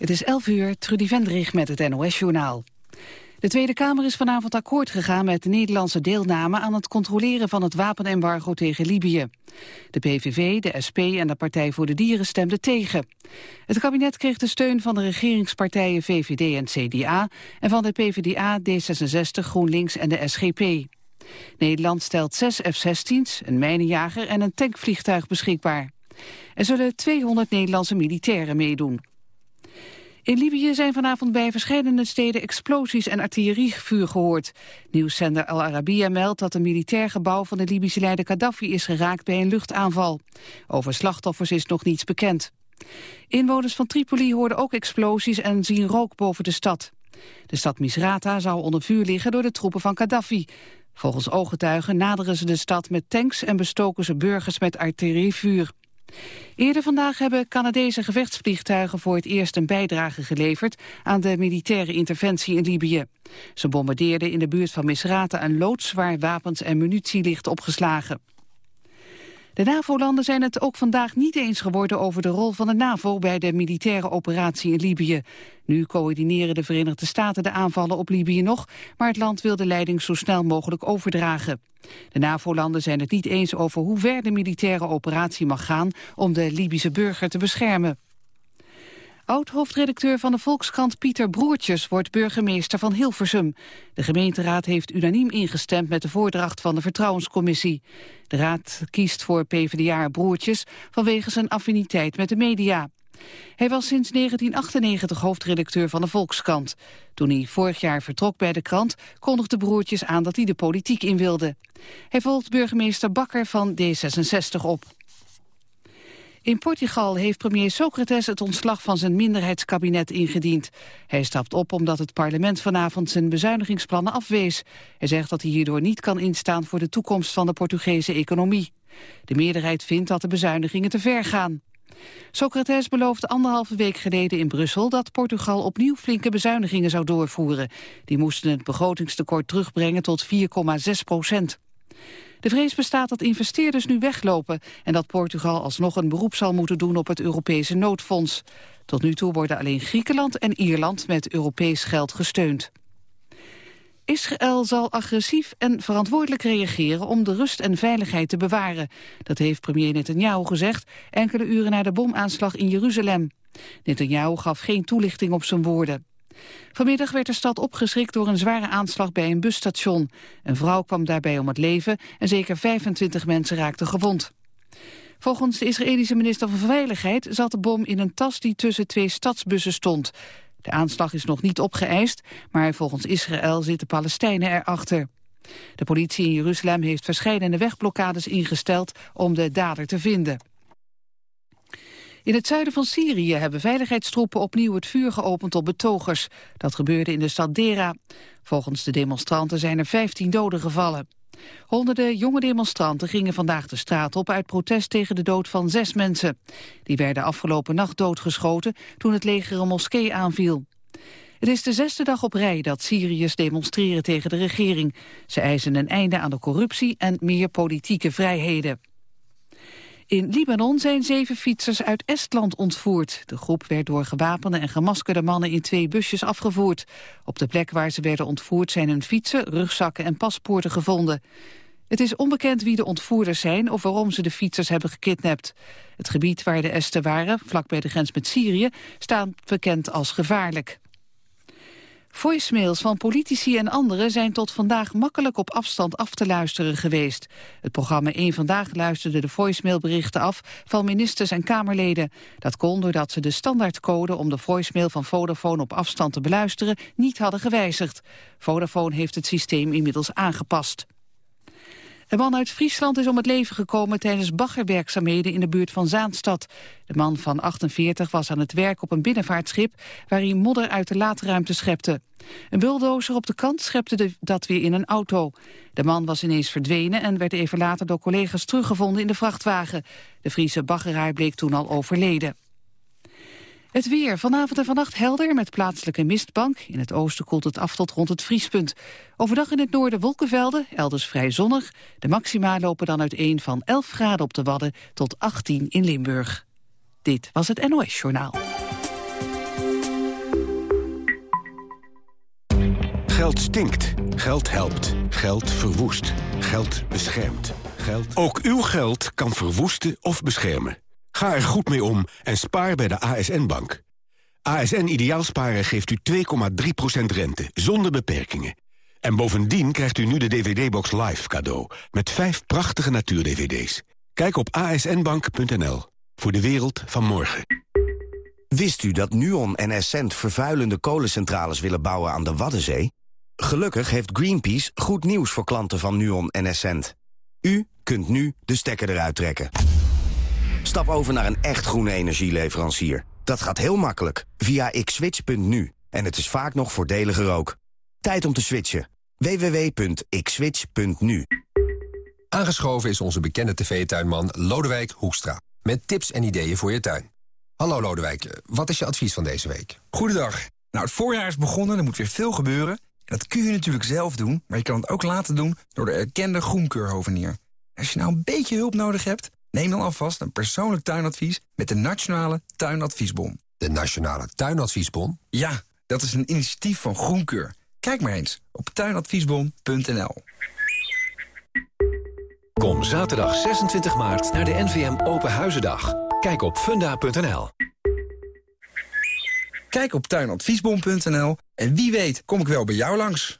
Het is 11 uur, Trudy Vendrig met het NOS-journaal. De Tweede Kamer is vanavond akkoord gegaan met de Nederlandse deelname aan het controleren van het wapenembargo tegen Libië. De PVV, de SP en de Partij voor de Dieren stemden tegen. Het kabinet kreeg de steun van de regeringspartijen VVD en CDA en van de PvdA, D66, GroenLinks en de SGP. Nederland stelt zes F-16's, een mijnenjager en een tankvliegtuig beschikbaar. Er zullen 200 Nederlandse militairen meedoen. In Libië zijn vanavond bij verschillende steden explosies en artillerievuur gehoord. Nieuwszender Al Arabiya meldt dat een militair gebouw van de Libische leider Gaddafi is geraakt bij een luchtaanval. Over slachtoffers is nog niets bekend. Inwoners van Tripoli hoorden ook explosies en zien rook boven de stad. De stad Misrata zou onder vuur liggen door de troepen van Gaddafi. Volgens ooggetuigen naderen ze de stad met tanks en bestoken ze burgers met artillerievuur. Eerder vandaag hebben Canadese gevechtsvliegtuigen voor het eerst een bijdrage geleverd aan de militaire interventie in Libië. Ze bombardeerden in de buurt van Misrata een loods waar wapens en munitie ligt opgeslagen. De NAVO-landen zijn het ook vandaag niet eens geworden over de rol van de NAVO bij de militaire operatie in Libië. Nu coördineren de Verenigde Staten de aanvallen op Libië nog, maar het land wil de leiding zo snel mogelijk overdragen. De NAVO-landen zijn het niet eens over hoe ver de militaire operatie mag gaan om de Libische burger te beschermen. Oud-hoofdredacteur van de Volkskrant Pieter Broertjes wordt burgemeester van Hilversum. De gemeenteraad heeft unaniem ingestemd met de voordracht van de Vertrouwenscommissie. De raad kiest voor PvdA Broertjes vanwege zijn affiniteit met de media. Hij was sinds 1998 hoofdredacteur van de Volkskrant. Toen hij vorig jaar vertrok bij de krant, kondigde Broertjes aan dat hij de politiek in wilde. Hij volgt burgemeester Bakker van D66 op. In Portugal heeft premier Socrates het ontslag van zijn minderheidskabinet ingediend. Hij stapt op omdat het parlement vanavond zijn bezuinigingsplannen afwees. Hij zegt dat hij hierdoor niet kan instaan voor de toekomst van de Portugese economie. De meerderheid vindt dat de bezuinigingen te ver gaan. Socrates beloofde anderhalve week geleden in Brussel dat Portugal opnieuw flinke bezuinigingen zou doorvoeren. Die moesten het begrotingstekort terugbrengen tot 4,6 procent. De vrees bestaat dat investeerders nu weglopen en dat Portugal alsnog een beroep zal moeten doen op het Europese noodfonds. Tot nu toe worden alleen Griekenland en Ierland met Europees geld gesteund. Israël zal agressief en verantwoordelijk reageren om de rust en veiligheid te bewaren. Dat heeft premier Netanyahu gezegd enkele uren na de bomaanslag in Jeruzalem. Netanyahu gaf geen toelichting op zijn woorden. Vanmiddag werd de stad opgeschrikt door een zware aanslag bij een busstation. Een vrouw kwam daarbij om het leven en zeker 25 mensen raakten gewond. Volgens de Israëlische minister van Veiligheid zat de bom in een tas die tussen twee stadsbussen stond. De aanslag is nog niet opgeëist, maar volgens Israël zitten Palestijnen erachter. De politie in Jeruzalem heeft verschillende wegblokkades ingesteld om de dader te vinden. In het zuiden van Syrië hebben veiligheidstroepen opnieuw het vuur geopend op betogers. Dat gebeurde in de stad Dera. Volgens de demonstranten zijn er 15 doden gevallen. Honderden jonge demonstranten gingen vandaag de straat op uit protest tegen de dood van zes mensen. Die werden afgelopen nacht doodgeschoten toen het leger een moskee aanviel. Het is de zesde dag op rij dat Syriërs demonstreren tegen de regering. Ze eisen een einde aan de corruptie en meer politieke vrijheden. In Libanon zijn zeven fietsers uit Estland ontvoerd. De groep werd door gewapende en gemaskerde mannen in twee busjes afgevoerd. Op de plek waar ze werden ontvoerd zijn hun fietsen, rugzakken en paspoorten gevonden. Het is onbekend wie de ontvoerders zijn of waarom ze de fietsers hebben gekidnapt. Het gebied waar de Esten waren, vlakbij de grens met Syrië, staat bekend als gevaarlijk. Voicemails van politici en anderen zijn tot vandaag makkelijk op afstand af te luisteren geweest. Het programma 1 Vandaag luisterde de voicemailberichten af van ministers en Kamerleden. Dat kon doordat ze de standaardcode om de voicemail van Vodafone op afstand te beluisteren niet hadden gewijzigd. Vodafone heeft het systeem inmiddels aangepast. Een man uit Friesland is om het leven gekomen tijdens baggerwerkzaamheden in de buurt van Zaanstad. De man van 48 was aan het werk op een binnenvaartschip waar hij modder uit de laadruimte schepte. Een bulldozer op de kant schepte dat weer in een auto. De man was ineens verdwenen en werd even later door collega's teruggevonden in de vrachtwagen. De Friese baggeraar bleek toen al overleden. Het weer. Vanavond en vannacht helder met plaatselijke mistbank. In het oosten koelt het af tot rond het vriespunt. Overdag in het noorden wolkenvelden, elders vrij zonnig. De maxima lopen dan uiteen van 11 graden op de Wadden tot 18 in Limburg. Dit was het NOS Journaal. Geld stinkt. Geld helpt. Geld verwoest. Geld beschermt. Geld... Ook uw geld kan verwoesten of beschermen. Ga er goed mee om en spaar bij de ASN-bank. ASN Ideaalsparen geeft u 2,3% rente, zonder beperkingen. En bovendien krijgt u nu de DVD-box Live cadeau... met vijf prachtige natuur-DVD's. Kijk op asnbank.nl voor de wereld van morgen. Wist u dat Nuon en Essent vervuilende kolencentrales willen bouwen aan de Waddenzee? Gelukkig heeft Greenpeace goed nieuws voor klanten van Nuon en Essent. U kunt nu de stekker eruit trekken. Stap over naar een echt groene energieleverancier. Dat gaat heel makkelijk via xswitch.nu. En het is vaak nog voordeliger ook. Tijd om te switchen. www.xswitch.nu Aangeschoven is onze bekende tv-tuinman Lodewijk Hoekstra. Met tips en ideeën voor je tuin. Hallo Lodewijk, wat is je advies van deze week? Goedendag. Nou, het voorjaar is begonnen, er moet weer veel gebeuren. En dat kun je natuurlijk zelf doen, maar je kan het ook laten doen door de erkende groenkeurhovenier. Als je nou een beetje hulp nodig hebt, neem dan alvast een persoonlijk tuinadvies met de Nationale Tuinadviesbon. De Nationale Tuinadviesbon? Ja, dat is een initiatief van Groenkeur. Kijk maar eens op tuinadviesbon.nl. Kom zaterdag 26 maart naar de NVM Open Huizendag. Kijk op funda.nl. Kijk op tuinadviesbon.nl en wie weet kom ik wel bij jou langs.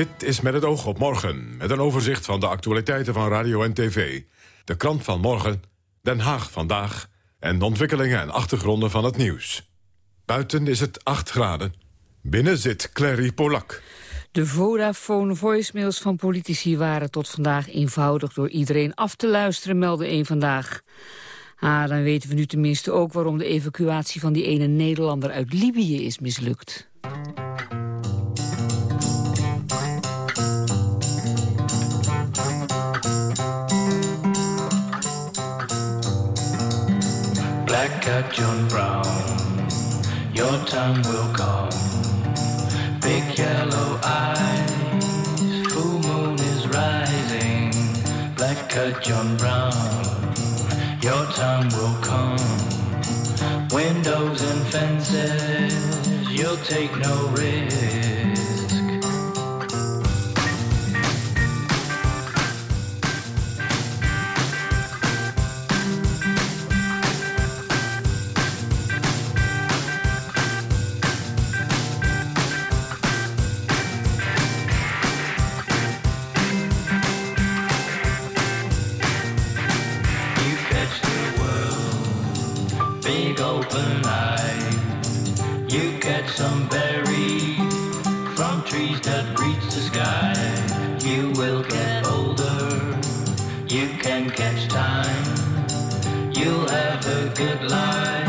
Dit is met het oog op morgen, met een overzicht van de actualiteiten van radio en tv. De krant van morgen, Den Haag vandaag en de ontwikkelingen en achtergronden van het nieuws. Buiten is het 8 graden. Binnen zit Clary Polak. De Vodafone voicemails van politici waren tot vandaag eenvoudig door iedereen af te luisteren, meldde één vandaag. Ah, dan weten we nu tenminste ook waarom de evacuatie van die ene Nederlander uit Libië is mislukt. John Brown, your time will come. Big yellow eyes, full moon is rising. Black cat John Brown, your time will come. Windows and fences, you'll take no risk. Some berries from trees that reach the sky. You will get older, you can catch time. You'll have a good life,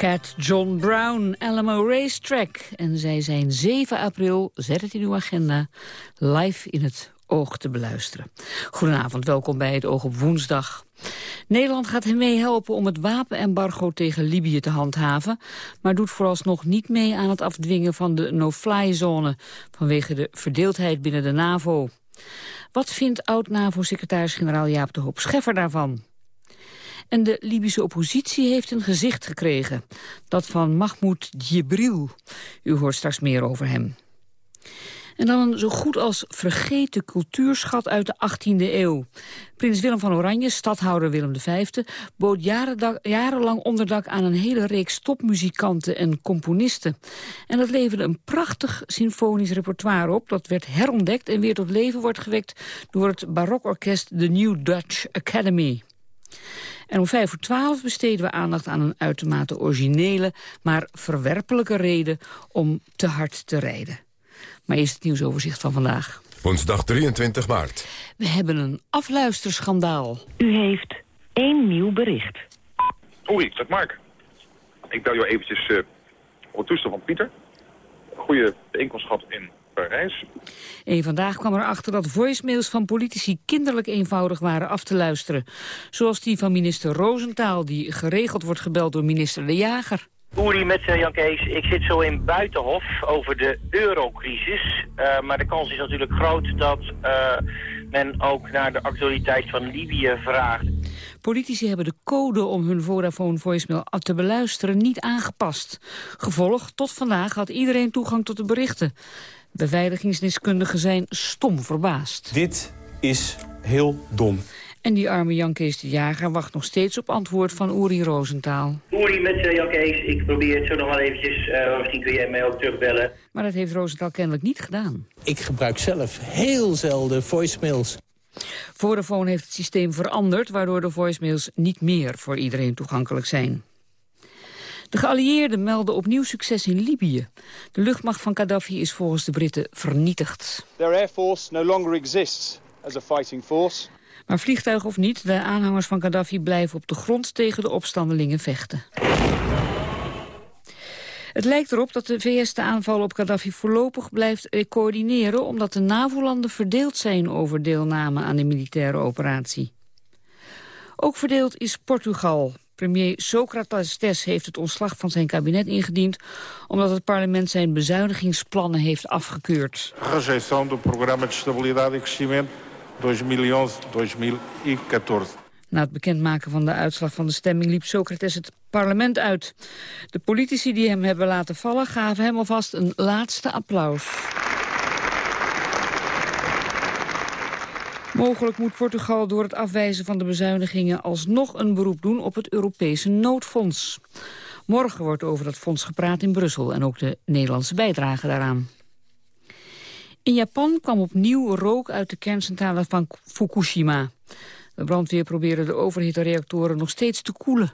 Cat John Brown, Alamo Racetrack. En zij zijn 7 april, zet het in uw agenda, live in het oog te beluisteren. Goedenavond, welkom bij het Oog op woensdag. Nederland gaat hem meehelpen om het wapenembargo tegen Libië te handhaven... maar doet vooralsnog niet mee aan het afdwingen van de no-fly-zone... vanwege de verdeeldheid binnen de NAVO. Wat vindt oud-NAVO-secretaris-generaal Jaap de Hoop Scheffer daarvan? En de Libische oppositie heeft een gezicht gekregen. Dat van Mahmoud Djibril. U hoort straks meer over hem. En dan een zo goed als vergeten cultuurschat uit de 18e eeuw. Prins Willem van Oranje, stadhouder Willem V... bood jarenlang onderdak aan een hele reeks topmuzikanten en componisten. En dat leverde een prachtig symfonisch repertoire op... dat werd herontdekt en weer tot leven wordt gewekt... door het barokorkest The New Dutch Academy. En om vijf voor twaalf besteden we aandacht aan een uitermate originele... maar verwerpelijke reden om te hard te rijden. Maar eerst het nieuwsoverzicht van vandaag. Woensdag 23 maart. We hebben een afluisterschandaal. U heeft één nieuw bericht. Oei, dat Mark. Ik bel jou eventjes uh, op het toestel van Pieter. Goede bijeenkomst gehad in Parijs. En vandaag kwam erachter dat voicemails van politici kinderlijk eenvoudig waren af te luisteren. Zoals die van minister Rosentaal, die geregeld wordt gebeld door minister De Jager. Uri met Jan Kees, ik zit zo in Buitenhof over de eurocrisis. Uh, maar de kans is natuurlijk groot dat uh, men ook naar de actualiteit van Libië vraagt. Politici hebben de code om hun Vodafone voicemail te beluisteren niet aangepast. Gevolg, tot vandaag had iedereen toegang tot de berichten. Beveiligingsdeskundigen zijn stom verbaasd. Dit is heel dom. En die arme Jan Kees de Jager wacht nog steeds op antwoord van Uri Roosentaal. Uri met uh, Jan Kees, ik probeer het zo nog wel eventjes. Uh, misschien kun jij mij ook terugbellen. Maar dat heeft Roosentaal kennelijk niet gedaan. Ik gebruik zelf heel zelden voicemails. Vodafone heeft het systeem veranderd... waardoor de voicemails niet meer voor iedereen toegankelijk zijn. De geallieerden melden opnieuw succes in Libië. De luchtmacht van Gaddafi is volgens de Britten vernietigd. Their air force no longer exists as a fighting force. Maar vliegtuig of niet, de aanhangers van Gaddafi blijven op de grond tegen de opstandelingen vechten. Het lijkt erop dat de VS de aanval op Gaddafi voorlopig blijft coördineren... omdat de NAVO-landen verdeeld zijn over deelname aan de militaire operatie. Ook verdeeld is Portugal. Premier Socrates heeft het ontslag van zijn kabinet ingediend... omdat het parlement zijn bezuinigingsplannen heeft afgekeurd. Rejeição do Programa de Estabilidade e Crescimento 2011-2014. Na het bekendmaken van de uitslag van de stemming liep Socrates het parlement uit. De politici die hem hebben laten vallen gaven hem alvast een laatste applaus. Mogelijk moet Portugal door het afwijzen van de bezuinigingen alsnog een beroep doen op het Europese noodfonds. Morgen wordt over dat fonds gepraat in Brussel en ook de Nederlandse bijdrage daaraan. In Japan kwam opnieuw rook uit de kerncentrale van Fukushima. De brandweer probeerde de overhitte reactoren nog steeds te koelen.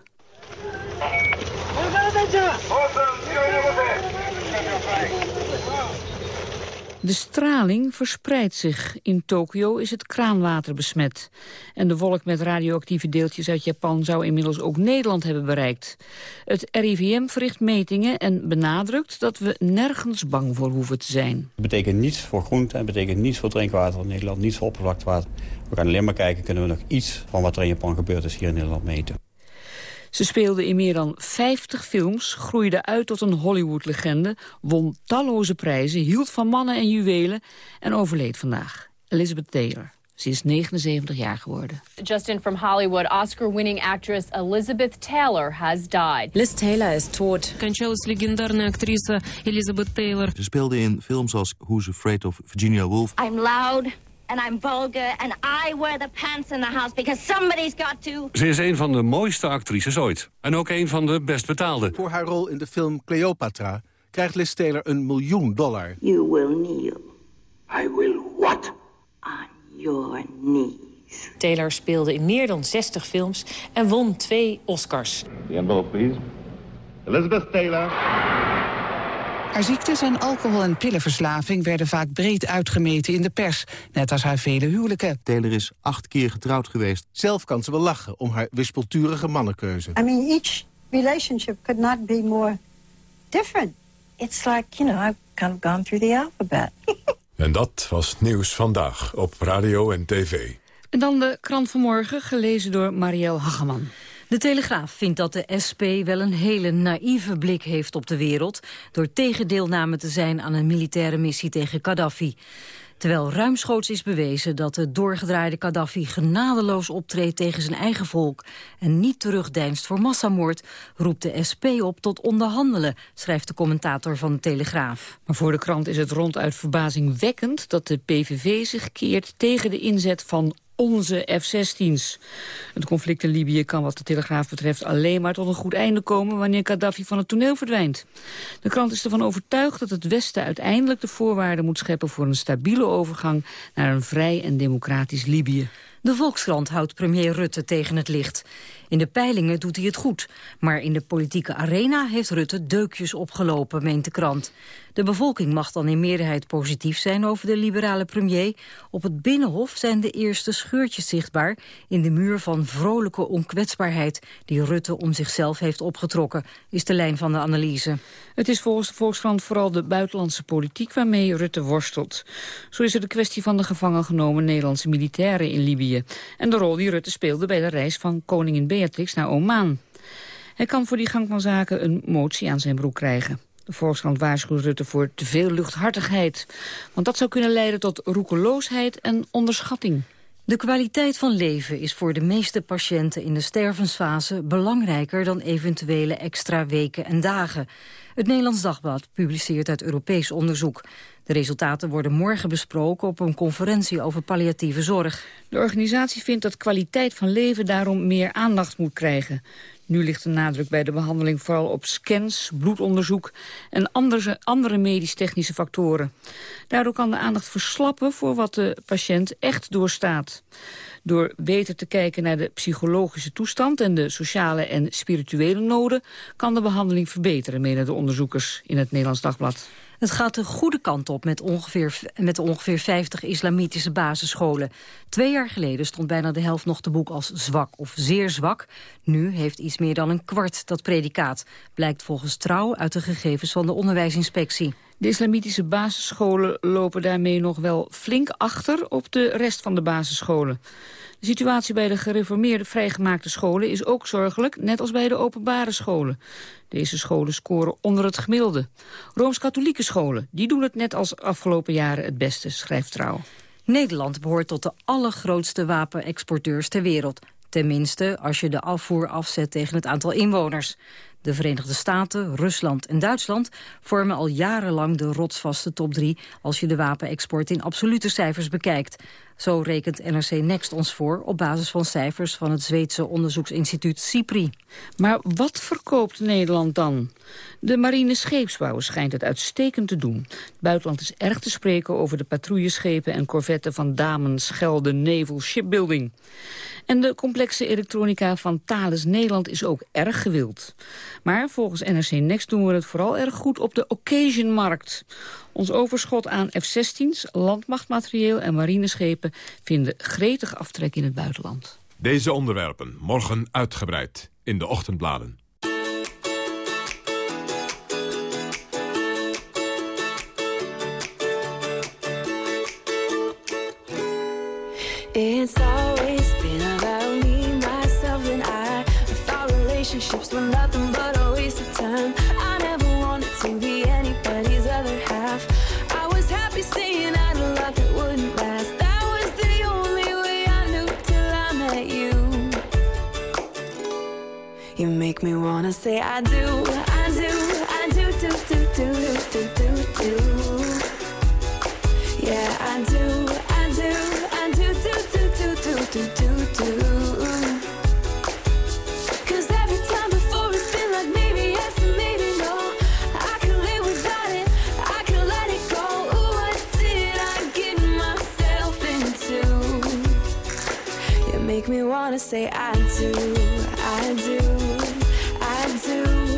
De straling verspreidt zich. In Tokio is het kraanwater besmet. En de wolk met radioactieve deeltjes uit Japan zou inmiddels ook Nederland hebben bereikt. Het RIVM verricht metingen en benadrukt dat we nergens bang voor hoeven te zijn. Het betekent niets voor groente, het betekent niets voor drinkwater in Nederland, niets voor oppervlaktewater. We gaan alleen maar kijken, kunnen we nog iets van wat er in Japan gebeurd is hier in Nederland meten. Ze speelde in meer dan 50 films, groeide uit tot een Hollywood-legende... won talloze prijzen, hield van mannen en juwelen en overleed vandaag. Elizabeth Taylor. Ze is 79 jaar geworden. Just in from Hollywood, Oscar-winning actress Elizabeth Taylor has died. Liz Taylor is tot. Кончалась легендарная актриса Elizabeth Taylor. Ze speelde in films als Who's Afraid of Virginia Woolf. I'm loud and I'm vulgar and I wear the pants in the house because somebody's got to. Ze is een van de mooiste actrices ooit. En ook een van de best betaalde. Voor haar rol in de film Cleopatra krijgt Liz Taylor een miljoen dollar. You will kneel. I will what? On your knees. Taylor speelde in meer dan 60 films en won twee Oscars. The envelope, please. Elizabeth Taylor. Haar ziektes en alcohol- en pillenverslaving werden vaak breed uitgemeten in de pers, net als haar vele huwelijken. Taylor is acht keer getrouwd geweest. Zelf kan ze wel lachen om haar wispelturige mannenkeuze. I mean, each relationship could not be more different. It's like, you know, I've kind of gone through the alphabet. En dat was Nieuws Vandaag op radio en tv. En dan de krant van morgen, gelezen door Marielle Hageman. De Telegraaf vindt dat de SP wel een hele naïeve blik heeft op de wereld... door tegendeelname te zijn aan een militaire missie tegen Gaddafi. Terwijl ruimschoots is bewezen dat de doorgedraaide Gaddafi genadeloos optreedt tegen zijn eigen volk en niet terugdeinst voor massamoord, roept de SP op tot onderhandelen, schrijft de commentator van de Telegraaf. Maar voor de krant is het ronduit verbazingwekkend dat de PVV zich keert tegen de inzet van onze F-16's. Het conflict in Libië kan wat de Telegraaf betreft alleen maar tot een goed einde komen wanneer Gaddafi van het toneel verdwijnt. De krant is ervan overtuigd dat het Westen uiteindelijk de voorwaarden moet scheppen voor een stabiele overgang naar een vrij en democratisch Libië. De Volkskrant houdt premier Rutte tegen het licht. In de peilingen doet hij het goed. Maar in de politieke arena heeft Rutte deukjes opgelopen, meent de krant. De bevolking mag dan in meerderheid positief zijn over de liberale premier. Op het Binnenhof zijn de eerste scheurtjes zichtbaar... in de muur van vrolijke onkwetsbaarheid... die Rutte om zichzelf heeft opgetrokken, is de lijn van de analyse. Het is volgens de Volkskrant vooral de buitenlandse politiek waarmee Rutte worstelt. Zo is er de kwestie van de gevangen genomen Nederlandse militairen in Libië... en de rol die Rutte speelde bij de reis van koningin Beatrix naar Oman. Hij kan voor die gang van zaken een motie aan zijn broek krijgen. De Volkskrant waarschuwt Rutte voor te veel luchthartigheid. Want dat zou kunnen leiden tot roekeloosheid en onderschatting. De kwaliteit van leven is voor de meeste patiënten in de stervensfase belangrijker dan eventuele extra weken en dagen. Het Nederlands Dagblad publiceert uit Europees onderzoek. De resultaten worden morgen besproken op een conferentie over palliatieve zorg. De organisatie vindt dat kwaliteit van leven daarom meer aandacht moet krijgen. Nu ligt de nadruk bij de behandeling vooral op scans, bloedonderzoek en andere, andere medisch-technische factoren. Daardoor kan de aandacht verslappen voor wat de patiënt echt doorstaat. Door beter te kijken naar de psychologische toestand en de sociale en spirituele noden kan de behandeling verbeteren, menen de onderzoekers in het Nederlands Dagblad. Het gaat de goede kant op met ongeveer, met ongeveer 50 islamitische basisscholen. Twee jaar geleden stond bijna de helft nog te boek als zwak of zeer zwak. Nu heeft iets meer dan een kwart dat predicaat. Blijkt volgens Trouw uit de gegevens van de onderwijsinspectie. De islamitische basisscholen lopen daarmee nog wel flink achter op de rest van de basisscholen. De situatie bij de gereformeerde vrijgemaakte scholen is ook zorgelijk, net als bij de openbare scholen. Deze scholen scoren onder het gemiddelde. Rooms-katholieke scholen, die doen het net als afgelopen jaren het beste, schrijft Trouw. Nederland behoort tot de allergrootste wapenexporteurs ter wereld. Tenminste, als je de afvoer afzet tegen het aantal inwoners. De Verenigde Staten, Rusland en Duitsland vormen al jarenlang de rotsvaste top 3 als je de wapenexport in absolute cijfers bekijkt. Zo rekent NRC Next ons voor op basis van cijfers van het Zweedse onderzoeksinstituut CIPRI. Maar wat verkoopt Nederland dan? De marine scheepsbouw schijnt het uitstekend te doen. Het buitenland is erg te spreken over de patrouilleschepen en corvetten van Damen, Schelde, Naval Shipbuilding. En de complexe elektronica van Thales Nederland is ook erg gewild. Maar volgens NRC Next doen we het vooral erg goed op de occasion-markt. Ons overschot aan F-16's, landmachtmaterieel en marineschepen... vinden gretig aftrek in het buitenland. Deze onderwerpen morgen uitgebreid in de ochtendbladen. It's always been about me, myself, and I. I thought relationships were nothing say I do, I do, I do, do, do, do, do, do, do. Yeah, I do, I do, I do, do, do, do, do, do, do, do. Every time before it's been like maybe yes and maybe no. I can live without it, I can let it go. Ooh, what did I get myself into? You make me wanna say I do, I do, do,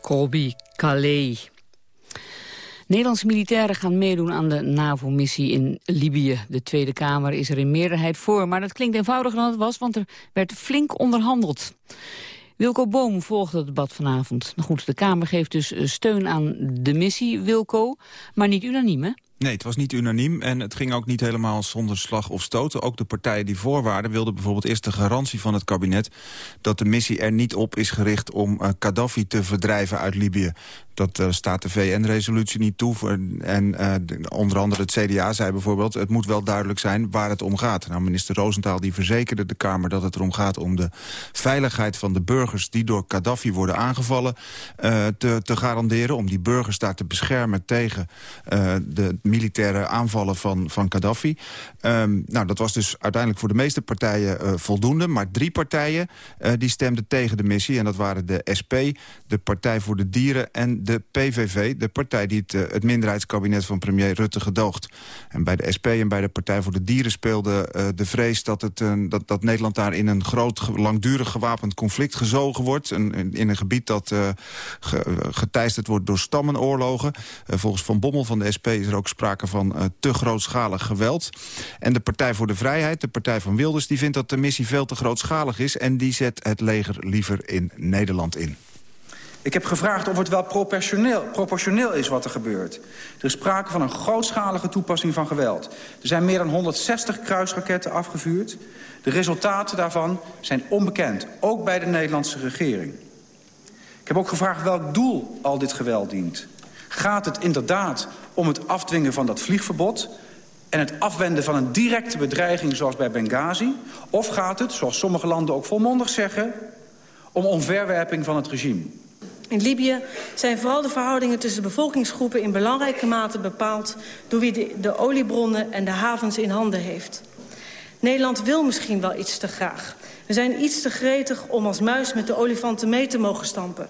Colby Calais. Nederlandse militairen gaan meedoen aan de NAVO-missie in Libië. De Tweede Kamer is er in meerderheid voor, maar dat klinkt eenvoudiger dan het was, want er werd flink onderhandeld. Wilco Boom volgde het debat vanavond. Goed, de Kamer geeft dus eh, steun aan de missie, Wilco, maar niet unaniem, hè? Nee, het was niet unaniem en het ging ook niet helemaal zonder slag of stoten. Ook de partijen die voor waren wilden bijvoorbeeld eerst de garantie van het kabinet... dat de missie er niet op is gericht om uh, Gaddafi te verdrijven uit Libië. Dat uh, staat de VN-resolutie niet toe. En de, onder andere het CDA zei bijvoorbeeld... het moet wel duidelijk zijn waar het om gaat. Nou, minister Roosentaal die verzekerde de Kamer dat het erom gaat... om de veiligheid van de burgers die door Gaddafi worden aangevallen... te, te garanderen, om die burgers daar te beschermen tegen de militaire aanvallen van, van Gaddafi. Um, nou, dat was dus uiteindelijk voor de meeste partijen uh, voldoende. Maar drie partijen uh, die stemden tegen de missie. En dat waren de SP, de Partij voor de Dieren en de PVV. De partij die het, uh, het minderheidskabinet van premier Rutte gedoogt. En bij de SP en bij de Partij voor de Dieren speelde de vrees... Dat, het, dat, dat Nederland daar in een groot, langdurig gewapend conflict gezogen wordt. Een, in een gebied dat ge, geteisterd wordt door stammenoorlogen. volgens Van Bommel van de SP is er ook sprake van uh, te grootschalig geweld. En de Partij voor de Vrijheid, de partij van Wilders... die vindt dat de missie veel te grootschalig is... en die zet het leger liever in Nederland in. Ik heb gevraagd of het wel proportioneel, proportioneel is wat er gebeurt. Er is sprake van een grootschalige toepassing van geweld. Er zijn meer dan 160 kruisraketten afgevuurd. De resultaten daarvan zijn onbekend, ook bij de Nederlandse regering. Ik heb ook gevraagd welk doel al dit geweld dient. Gaat het inderdaad om het afdwingen van dat vliegverbod... en het afwenden van een directe bedreiging zoals bij Benghazi? Of gaat het, zoals sommige landen ook volmondig zeggen... om omverwerping van het regime? In Libië zijn vooral de verhoudingen tussen bevolkingsgroepen... in belangrijke mate bepaald door wie de, de oliebronnen en de havens in handen heeft. Nederland wil misschien wel iets te graag. We zijn iets te gretig om als muis met de olifanten mee te mogen stampen.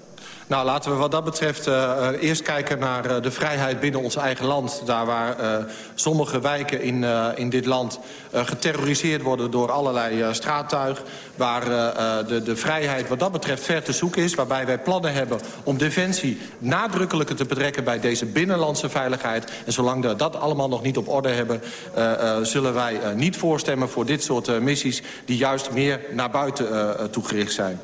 Nou, laten we wat dat betreft uh, eerst kijken naar uh, de vrijheid binnen ons eigen land. Daar waar sommige wijken in, in dit land geterroriseerd worden door allerlei straattuig. Waar de, de vrijheid wat dat betreft ver te zoeken is. Waarbij wij plannen hebben om defensie nadrukkelijker te betrekken bij deze binnenlandse veiligheid. En zolang we dat allemaal nog niet op orde hebben... zullen wij niet voorstemmen voor dit soort missies die juist meer naar buiten toegericht zijn.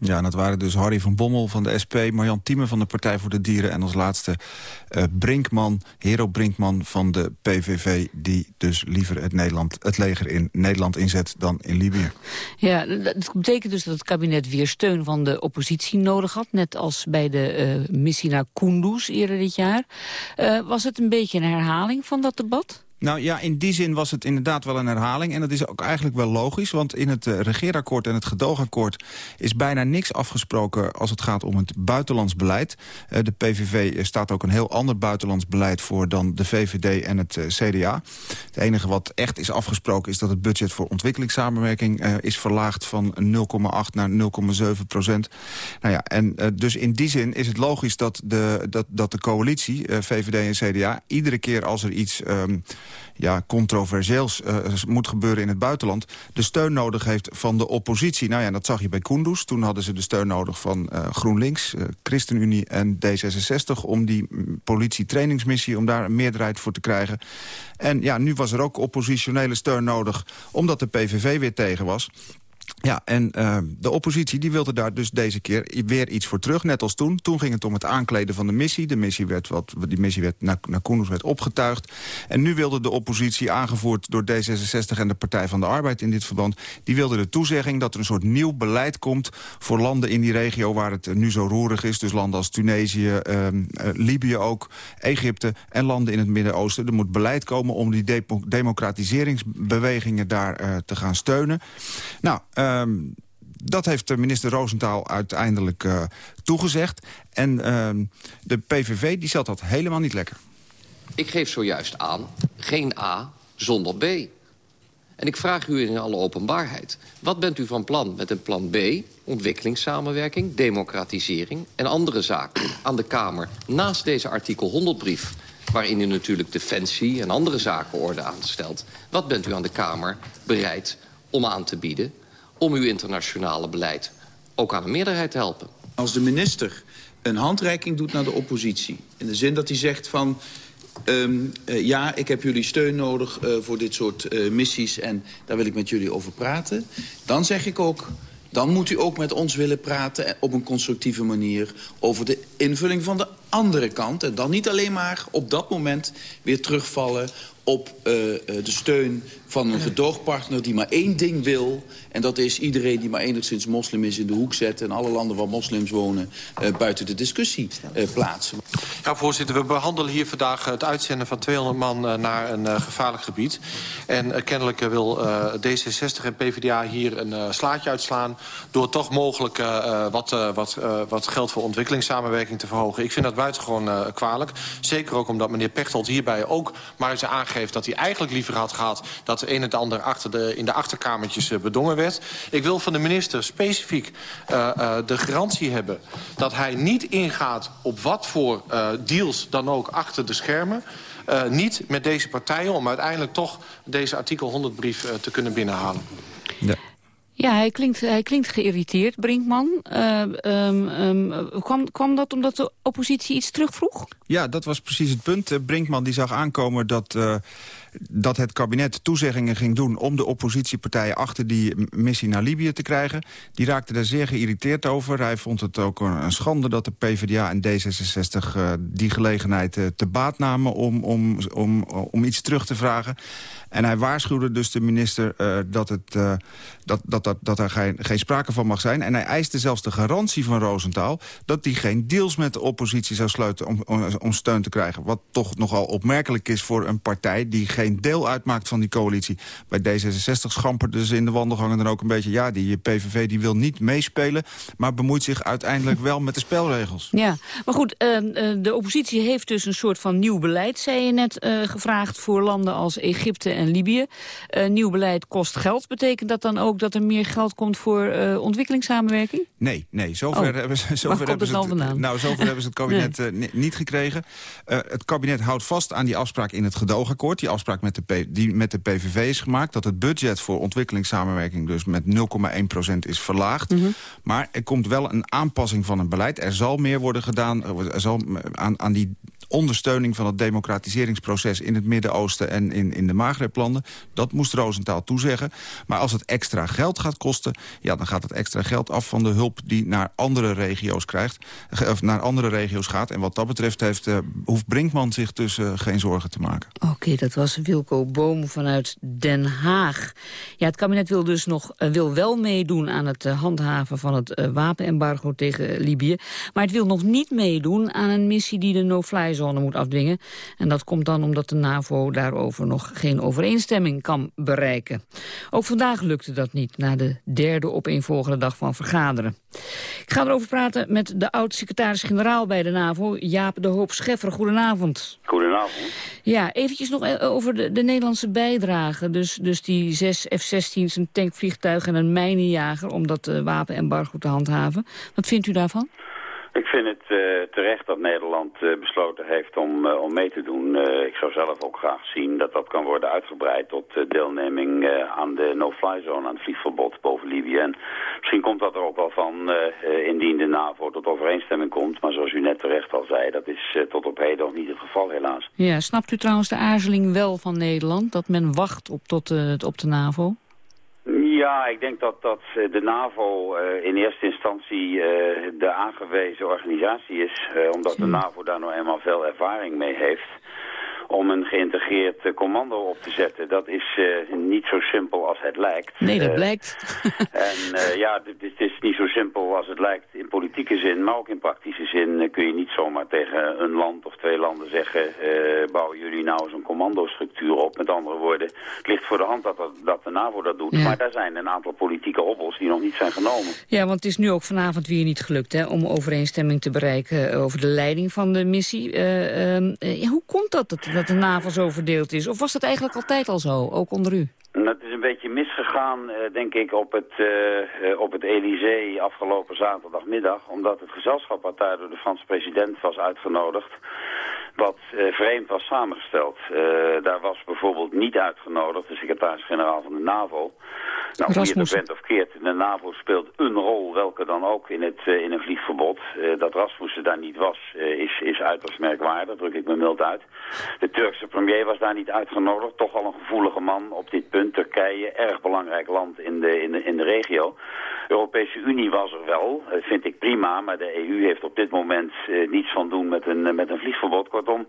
Ja, en dat waren dus Harry van Bommel van de SP... Marjan Thieme van de Partij voor de Dieren... en als laatste uh, Brinkman, Hero Brinkman van de PVV... die dus liever het, Nederland, het leger in Nederland inzet dan in Libië. Ja, dat betekent dus dat het kabinet weer steun van de oppositie nodig had... net als bij de uh, missie naar Kunduz eerder dit jaar. Uh, was het een beetje een herhaling van dat debat? Nou ja, in die zin was het inderdaad wel een herhaling. En dat is ook eigenlijk wel logisch. Want in het uh, regeerakkoord en het gedoogakkoord... is bijna niks afgesproken als het gaat om het buitenlands beleid. Uh, de PVV staat ook een heel ander buitenlands beleid voor... dan de VVD en het CDA. Het enige wat echt is afgesproken... is dat het budget voor ontwikkelingssamenwerking... is verlaagd van 0,8 naar 0,7 procent. Nou ja, en dus in die zin is het logisch dat de, dat, dat de coalitie... VVD en CDA, iedere keer als er iets... Um, ja, controversieels uh, moet gebeuren in het buitenland... de steun nodig heeft van de oppositie. Nou ja, dat zag je bij Kunduz. Toen hadden ze de steun nodig van uh, GroenLinks, uh, ChristenUnie en D66... om die politietrainingsmissie, om daar een meerderheid voor te krijgen. En ja, nu was er ook oppositionele steun nodig... omdat de PVV weer tegen was... Ja, en uh, de oppositie die wilde daar dus deze keer weer iets voor terug, net als toen. Toen ging het om het aankleden van de missie. De missie werd, wat, die missie werd naar, naar werd opgetuigd. En nu wilde de oppositie, aangevoerd door D66 en de Partij van de Arbeid in dit verband... die wilde de toezegging dat er een soort nieuw beleid komt... voor landen in die regio waar het nu zo roerig is. Dus landen als Tunesië, uh, uh, Libië ook, Egypte en landen in het Midden-Oosten. Er moet beleid komen om die de democratiseringsbewegingen daar uh, te gaan steunen. Nou... Um, dat heeft minister Roosentaal uiteindelijk uh, toegezegd. En uh, de PVV die zat dat helemaal niet lekker. Ik geef zojuist aan, geen A zonder B. En ik vraag u in alle openbaarheid. Wat bent u van plan met een plan B, ontwikkelingssamenwerking, democratisering... en andere zaken aan de Kamer naast deze artikel 100-brief... waarin u natuurlijk defensie en andere zaken orde aanstelt... wat bent u aan de Kamer bereid om aan te bieden om uw internationale beleid ook aan een meerderheid te helpen. Als de minister een handreiking doet naar de oppositie... in de zin dat hij zegt van... Um, uh, ja, ik heb jullie steun nodig uh, voor dit soort uh, missies... en daar wil ik met jullie over praten. Dan zeg ik ook, dan moet u ook met ons willen praten... op een constructieve manier over de invulling van de andere kant. En dan niet alleen maar op dat moment weer terugvallen op de steun van een gedoogpartner die maar één ding wil... en dat is iedereen die maar enigszins moslim is in de hoek zetten... en alle landen waar moslims wonen uh, buiten de discussie uh, plaatsen. Ja, voorzitter, we behandelen hier vandaag het uitzenden van 200 man naar een gevaarlijk gebied. En kennelijk wil D66 en PvdA hier een slaatje uitslaan... door toch mogelijk wat, wat, wat geld voor ontwikkelingssamenwerking te verhogen. Ik vind dat buitengewoon kwalijk. Zeker ook omdat meneer Pechtold hierbij ook maar eens aangeeft... dat hij eigenlijk liever had gehad dat het een en het ander achter de, in de achterkamertjes uh, bedongen werd. Ik wil van de minister specifiek uh, uh, de garantie hebben... dat hij niet ingaat op wat voor deals dan ook achter de schermen... Uh, niet met deze partijen om uiteindelijk toch deze artikel 100-brief uh, te kunnen binnenhalen. Ja. Ja, hij klinkt, hij klinkt geïrriteerd, Brinkman. Uh, um, um, kwam, kwam dat omdat de oppositie iets terugvroeg? Ja, dat was precies het punt. Brinkman die zag aankomen dat... Dat het kabinet toezeggingen ging doen om de oppositiepartijen achter die missie naar Libië te krijgen. Die raakte daar zeer geïrriteerd over. Hij vond het ook een schande dat de PvdA en D66 uh, die gelegenheid uh, te baat namen om, om, om, om iets terug te vragen. En hij waarschuwde dus de minister uh, dat, het, uh, dat, dat, dat, dat er geen, geen sprake van mag zijn. En hij eiste zelfs de garantie van Roosentaal... dat hij geen deals met de oppositie zou sluiten om, om, steun te krijgen. Wat toch nogal opmerkelijk is voor een partij die geen deel uitmaakt van die coalitie. Bij D66 schamperde ze in de wandelgangen dan ook een beetje... ja, die PVV die wil niet meespelen, maar bemoeit zich uiteindelijk wel met de spelregels. Ja, maar goed, eh, eh, de oppositie heeft dus een soort van nieuw beleid, zei je net, eh, gevraagd voor landen als Egypte en Libië. Eh, nieuw beleid kost geld. Betekent dat dan ook dat er meer geld komt voor eh, ontwikkelingssamenwerking? Nee, nee, zover Oh, hebben ze, zover hebben het ze dan vandaan? nou, zover hebben ze het kabinet eh, ni- niet gekregen. Het kabinet houdt vast aan die afspraak in het gedoogakkoord. Die afspraak met de, P- die met de PVV is gemaakt. Dat het budget voor ontwikkelingssamenwerking dus met 0,1% is verlaagd. Mhm. Maar er komt wel een aanpassing van het beleid. Er zal meer worden gedaan er zal, aan, aan die ondersteuning van het democratiseringsproces in het Midden-Oosten en in, in de Maghreb-landen. Dat moest Roosentaal toezeggen. Maar als het extra geld gaat kosten, ja, dan gaat het extra geld af van de hulp die naar andere regio's krijgt, of naar andere regio's gaat. En wat dat betreft heeft, eh, hoeft Brinkman zich dus eh, geen zorgen te maken. Oké, dat was Wilco Boom vanuit Den Haag. Ja, het kabinet wil dus nog eh, wil wel meedoen aan het handhaven van het wapenembargo tegen Libië. Maar het wil nog niet meedoen aan een missie die de no-fly zone moet afdwingen. En dat komt dan omdat de NAVO daarover nog geen overeenstemming kan bereiken. Ook vandaag lukte dat niet, na de derde opeenvolgende dag van vergaderen. Ik ga erover praten met de oud-secretaris-generaal bij de NAVO, Jaap de Hoop Scheffer. Goedenavond. Goedenavond. Ja, eventjes nog eh, over de, de Nederlandse bijdrage. Dus, dus die zes F-16's, een tankvliegtuig en een mijnenjager... om dat eh, wapenembargo te handhaven. Wat vindt u daarvan? Ik vind het eh, terecht dat Nederland eh, besloten heeft om, eh, om mee te doen. Ik zou zelf ook graag zien dat dat kan worden uitgebreid tot deelneming aan de no-fly zone, aan het vliegverbod boven Libië. En misschien komt dat er ook wel van indien de NAVO tot overeenstemming komt. Maar zoals u net terecht al zei, dat is tot op heden nog niet het geval helaas. Ja, snapt u trouwens de aarzeling wel van Nederland... dat men wacht op, tot, op de NAVO? Ja, ik denk dat, dat eh, de NAVO eh, in eerste instantie eh, de aangewezen organisatie is, omdat de NAVO daar nou eenmaal veel ervaring mee heeft om een geïntegreerd eh, commando op te zetten. Dat is eh, niet zo simpel als het lijkt. Nee, dat Eh, blijkt. en ja, dit is niet zo simpel als het lijkt in politieke zin, maar ook in praktische zin kun je niet zomaar tegen een land of twee landen zeggen, bouwen jullie nou eens een commandostructuur op. Met andere woorden, het ligt voor de hand dat, dat, dat de NAVO dat doet, Ja. maar daar zijn een aantal politieke hobbels die nog niet zijn genomen. Ja, want het is nu ook vanavond weer niet gelukt hè, om overeenstemming te bereiken over de leiding van de missie. Eh, ehm, eh, ja, hoe komt dat, dat dat de NAVO zo verdeeld is? Of was dat eigenlijk altijd al zo, ook onder u? Dat is een beetje misgegaan, eh, denk ik, op het, eh, op het Elysée afgelopen zaterdagmiddag. Omdat het gezelschap wat daar door de Franse president was uitgenodigd, wat eh, vreemd was samengesteld. Eh, daar was bijvoorbeeld niet uitgenodigd de secretaris-generaal van de NAVO. Nou, je het bent of keert, de NAVO speelt een rol, welke dan ook, in, het, eh, in een vliegverbod. Dat Rasmussen daar niet was, is, is uiterst merkwaardig, druk ik me mild uit. De Turkse premier was daar niet uitgenodigd, toch al een gevoelige man op dit punt. Turkije, erg belangrijk land in de, in de, in de regio. De Europese Unie was er wel, vind ik prima, maar de EU heeft op dit moment niets van doen met een, met een vliegverbod. Kortom,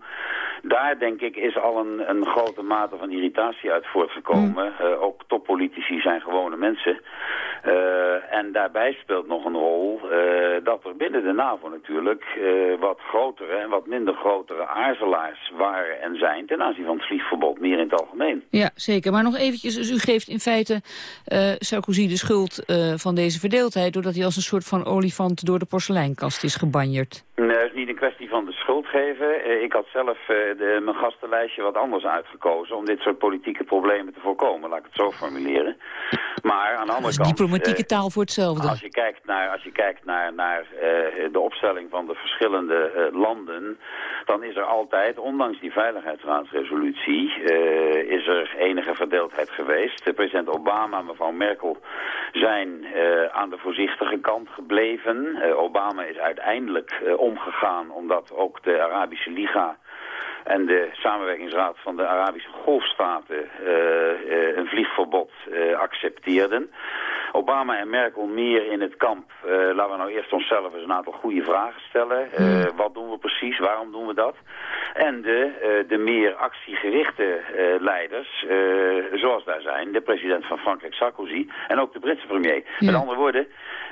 daar denk ik is al een, een grote mate van irritatie uit voortgekomen. Eh, ook toppolitici zijn gewone mensen. Eh, en daarbij speelt nog een rol eh, dat er binnen de NAVO natuurlijk wat grotere en wat minder grotere aarzelaars waren en zijn ten aanzien van het vliegverbod, meer in het algemeen. Ja, zeker. Maar nog eventjes, dus u geeft in feite Sarkozy de schuld van deze verdeeldheid... doordat hij als een soort van olifant door de porseleinkast is gebanjerd. Nee, het is niet een kwestie van de schuld geven. Eh, ik had zelf eh, de, mijn gastenlijstje wat anders uitgekozen om dit soort politieke problemen te voorkomen, laat ik het zo formuleren. Maar aan de andere kant... Diplomatieke eh, taal voor hetzelfde. Als je kijkt naar, als je kijkt naar, naar eh, de opstelling van de verschillende landen, dan is er altijd, ondanks die veiligheidsraadsresolutie, is er enige verdeeldheid geweest. De president Obama en mevrouw Merkel zijn aan de voorzichtige kant gebleven. Obama is uiteindelijk omgegaan omdat ook de Arabische Liga en de samenwerkingsraad van de Arabische golfstaten eh, eh, een vliegverbod eh, accepteerden. Obama en Merkel meer in het kamp. Eh, laten we nou eerst onszelf eens een aantal goede vragen stellen. Eh, Wat doen we precies? Waarom doen we dat? En de, eh, de meer actiegerichte leiders, zoals daar zijn, de president van Frankrijk Sarkozy en ook de Britse premier. Met andere woorden,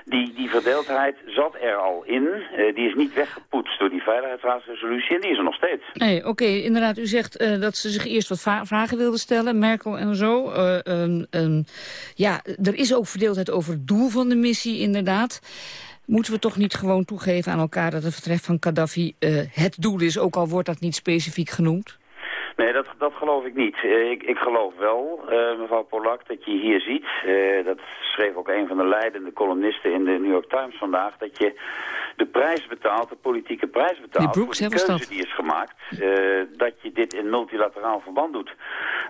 die, die verdeeldheid zat er al in. Die is niet weggepoetst door die Veiligheidsraadsresolutie en die is er nog steeds. Nee, oké, inderdaad. U zegt dat ze zich eerst wat vragen wilden stellen, Merkel en zo. Ja, er is ook verdeeldheid over het doel van de missie, inderdaad. Moeten we toch niet gewoon toegeven aan elkaar dat het vertrek van Gaddafi eh, het doel is, ook al wordt dat niet specifiek genoemd? Nee, dat, dat geloof ik niet. Eh, ik, ik geloof wel, eh, mevrouw Polak, dat je hier ziet... eh, dat schreef ook een van de leidende columnisten in de New York Times vandaag... dat je de prijs betaalt, de politieke prijs betaalt... Die Brooks, voor de keuze dat? die is gemaakt... dat je dit in multilateraal verband doet.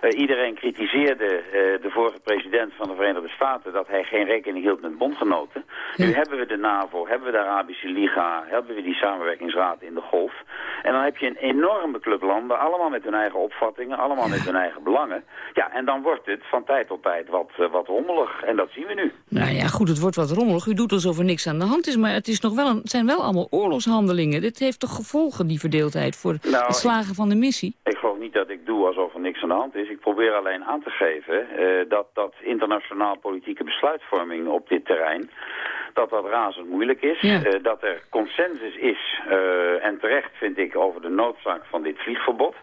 Iedereen kritiseerde de vorige president van de Verenigde Staten... dat hij geen rekening hield met bondgenoten. Nu hebben we de NAVO, hebben we de Arabische Liga... hebben we die samenwerkingsraad in de golf... En dan heb je een enorme club landen, allemaal met hun eigen opvattingen, allemaal met hun eigen belangen. Ja, en dan wordt het van tijd tot tijd wat, eh, wat rommelig. En dat zien we nu. Nou ja, goed, het wordt wat rommelig. U doet alsof er niks aan de hand is, maar het, is nog wel een, het zijn wel allemaal oorlogshandelingen. Dit heeft toch gevolgen, die verdeeldheid, voor Nou, het slagen van de missie? Ik geloof niet dat ik doe alsof er niks aan de hand is. Ik probeer alleen aan te geven eh, dat, dat internationaal politieke besluitvorming op dit terrein... dat dat razend moeilijk is. Ja. Eh, dat er consensus is, en terecht vind ik, over de noodzaak van dit vliegverbod.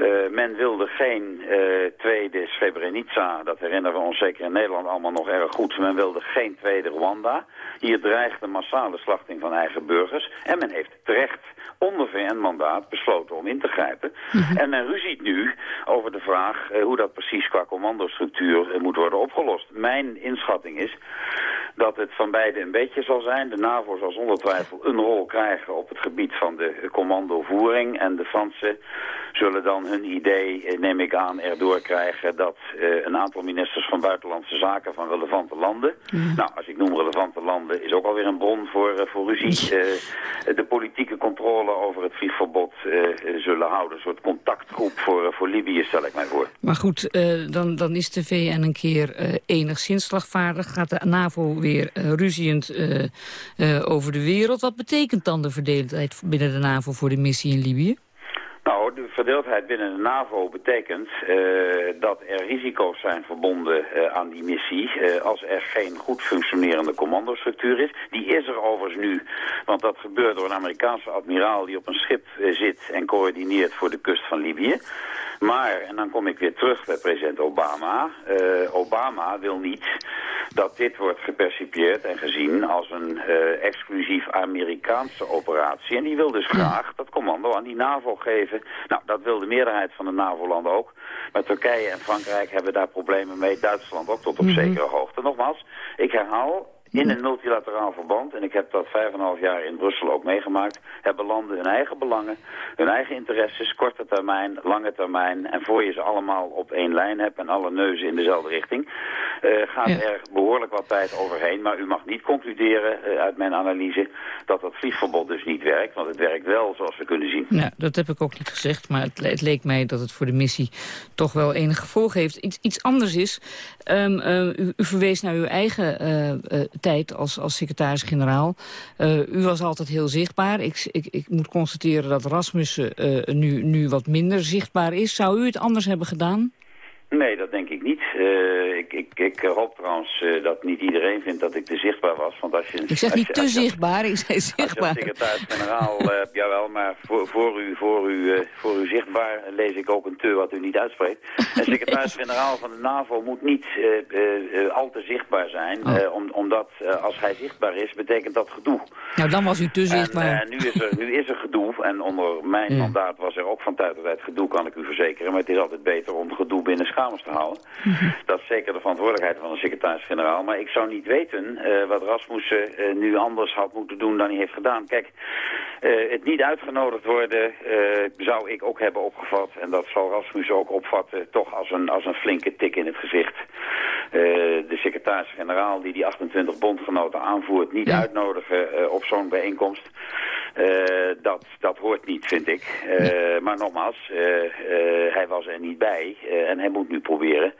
Eh, men wilde geen eh, tweede Srebrenica, dat herinneren we ons zeker in Nederland allemaal nog erg goed. Men wilde geen tweede Rwanda. Hier dreigt een massale slachting van eigen burgers. En men heeft terecht onder VN-mandaat besloten om in te grijpen. En men ruziet nu over de vraag eh, hoe dat precies qua commandostructuur moet worden opgelost. Mijn inschatting is dat het van beide een beetje zal zijn. De NAVO zal zonder twijfel een rol krijgen op het gebied van de commandovoering. En de Fransen zullen dan hun idee, eh, neem ik aan, erdoor krijgen... dat eh, een aantal ministers van Buitenlandse Zaken van relevante landen... Nou, als ik noem relevante landen, is ook alweer een bron voor, eh, voor ruzie... de politieke controle over het vliegverbod zullen houden. Een soort contactgroep voor, voor Libië, stel ik mij voor. Maar goed, dan, dan is de VN een keer enigszins slagvaardig. Gaat de NAVO weer eh, ruziend eh, eh, over de wereld. Wat betekent dan de verdeeldheid binnen de NAVO voor de missie in Libië? Nou, verdeeldheid binnen de NAVO betekent eh, dat er risico's zijn verbonden eh, aan die missie eh, als er geen goed functionerende commandostructuur is. Die is er overigens nu, want dat gebeurt door een Amerikaanse admiraal die op een schip zit en coördineert voor de kust van Libië. Maar, en dan kom ik weer terug bij president Obama, Obama wil niet dat dit wordt gepercipieerd en gezien als een exclusief Amerikaanse operatie. En die wil dus graag dat commando aan die NAVO geven. Nou, dat wil de meerderheid van de NAVO-landen ook. Maar Turkije en Frankrijk hebben daar problemen mee. Duitsland ook tot op zekere hoogte. Nogmaals, ik herhaal, in een multilateraal verband, en ik heb dat vijf en een half jaar in Brussel ook meegemaakt, hebben landen hun eigen belangen, hun eigen interesses, korte termijn, lange termijn. En voor je ze allemaal op één lijn hebt en alle neuzen in dezelfde richting, eh, gaat er behoorlijk wat tijd overheen. Maar u mag niet concluderen eh, uit mijn analyse dat dat vliegverbod dus niet werkt, want het werkt wel zoals we kunnen zien. Nou, dat heb ik ook niet gezegd, maar het, le- het leek mij dat het voor de missie toch wel enig gevolg heeft. Iets, iets anders is, ehm, eh, u, u verwees naar uw eigen tijd als, als secretaris-generaal. Eh, u was altijd heel zichtbaar. Ik, ik, ik moet constateren dat Rasmussen eh, nu, nu wat minder zichtbaar is. Zou u het anders hebben gedaan? Nee, dat denk ik niet. Eh, ik, ik, ik hoop trouwens eh, dat niet iedereen vindt dat ik te zichtbaar was. Want als je, Ik zeg niet je- te zichtbaar, ik zei je als zichtbaar. secretaris-generaal, eh jawel, maar voor, voor, u, voor, u, voor u zichtbaar lees ik ook een te wat u niet uitspreekt. En secretaris-generaal van de NAVO moet niet al te zichtbaar zijn, Oh. om, omdat als hij zichtbaar is, betekent dat gedoe. Nou, dan was u te zichtbaar. En, nu, is er, nu is er gedoe, en onder mijn mandaat was er ook van tijd tot tijd gedoe, kan ik u verzekeren. Maar het is altijd beter om gedoe binnen te houden. Dat is zeker de verantwoordelijkheid van de secretaris-generaal. Maar ik zou niet weten eh, wat Rasmussen eh, nu anders had moeten doen dan hij heeft gedaan. Kijk, eh, het niet uitgenodigd worden zou ik ook hebben opgevat. En dat zal Rasmussen ook opvatten, toch als een, als een flinke tik in het gezicht. de secretaris-generaal die die 28 bondgenoten aanvoert niet uitnodigen eh, op zo'n bijeenkomst. Dat, dat hoort niet, vind ik. Maar nogmaals, hij was er niet bij en hij moet nu proberen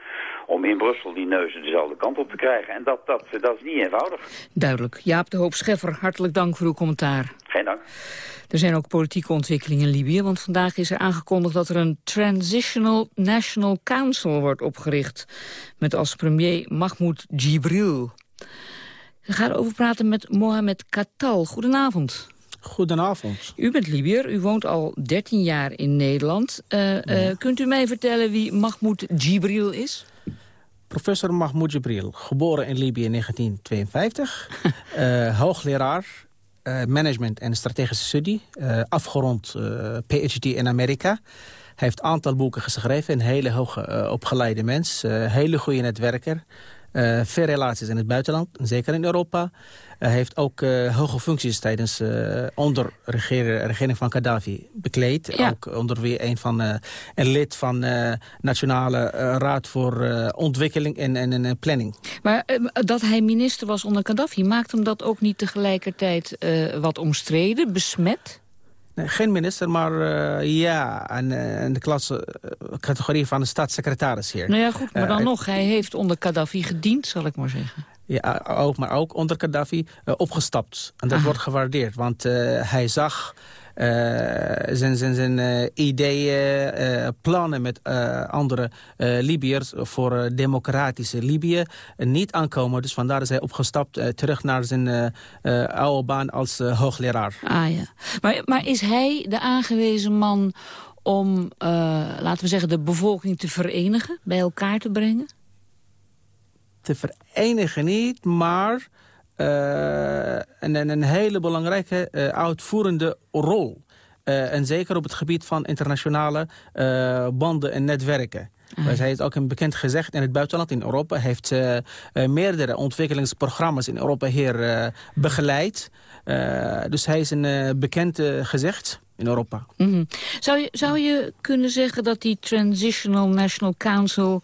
om in Brussel die neuzen dezelfde kant op te krijgen. En dat, dat, dat is niet eenvoudig. Duidelijk. Jaap de Hoop Scheffer, hartelijk dank voor uw commentaar. Geen dank. Er zijn ook politieke ontwikkelingen in Libië, want vandaag is er aangekondigd dat er een Transitional National Council wordt opgericht. Met als premier Mahmoud Jibril. We gaan over praten met Mohamed Katal. Goedenavond. Goedenavond. U bent Libiër, u woont al 13 jaar in Nederland. Eh, eh, kunt u mij vertellen wie Mahmoud Jibril is? Professor Mahmoud Jibril, geboren in Libië in 1952. eh, hoogleraar management en strategische studie. afgerond PhD in Amerika. Hij heeft een aantal boeken geschreven. Een hele hoog eh, opgeleide mens. hele goede netwerker. Eh, veel relaties in het buitenland, zeker in Europa. Hij heeft ook eh, hoge functies tijdens eh, onder regeren, regering van Gaddafi bekleed. Ja. Ook onder wie een, van, eh, een lid van eh Nationale eh, Raad voor eh, Ontwikkeling en, en, en Planning. Maar eh, dat hij minister was onder Gaddafi... maakt hem dat ook niet tegelijkertijd eh, wat omstreden, besmet? Nee, geen minister, maar eh, ja, eh, in de klasse, eh, categorie van de staatssecretaris hier. Nou ja, goed, maar dan Eh, nog. Hij heeft onder Gaddafi gediend, zal ik maar zeggen. Ja, ook, maar ook onder Gaddafi eh, opgestapt. En dat wordt gewaardeerd, want eh, hij zag eh, zijn, zijn, zijn eh, ideeën, eh, plannen met eh, andere eh, Libiërs voor eh, democratische Libië eh, niet aankomen. Dus vandaar is hij opgestapt eh, terug naar zijn eh, eh, oude baan als eh, hoogleraar. Ah ja. Maar, maar is hij de aangewezen man om, eh, laten we zeggen, de bevolking te verenigen, bij elkaar te brengen? te verenigen niet, maar eh, een, een, een hele belangrijke eh, uitvoerende rol. Eh, en zeker op het gebied van internationale eh, banden en netwerken. Dus hij heeft ook een bekend gezegd in het buitenland, in Europa. Hij heeft eh, eh, meerdere ontwikkelingsprogramma's in Europa hier eh, begeleid. Eh, dus hij is een eh, bekend eh, gezicht in Europa. Mhm. zou, je, zou je kunnen zeggen dat die Transitional National Council...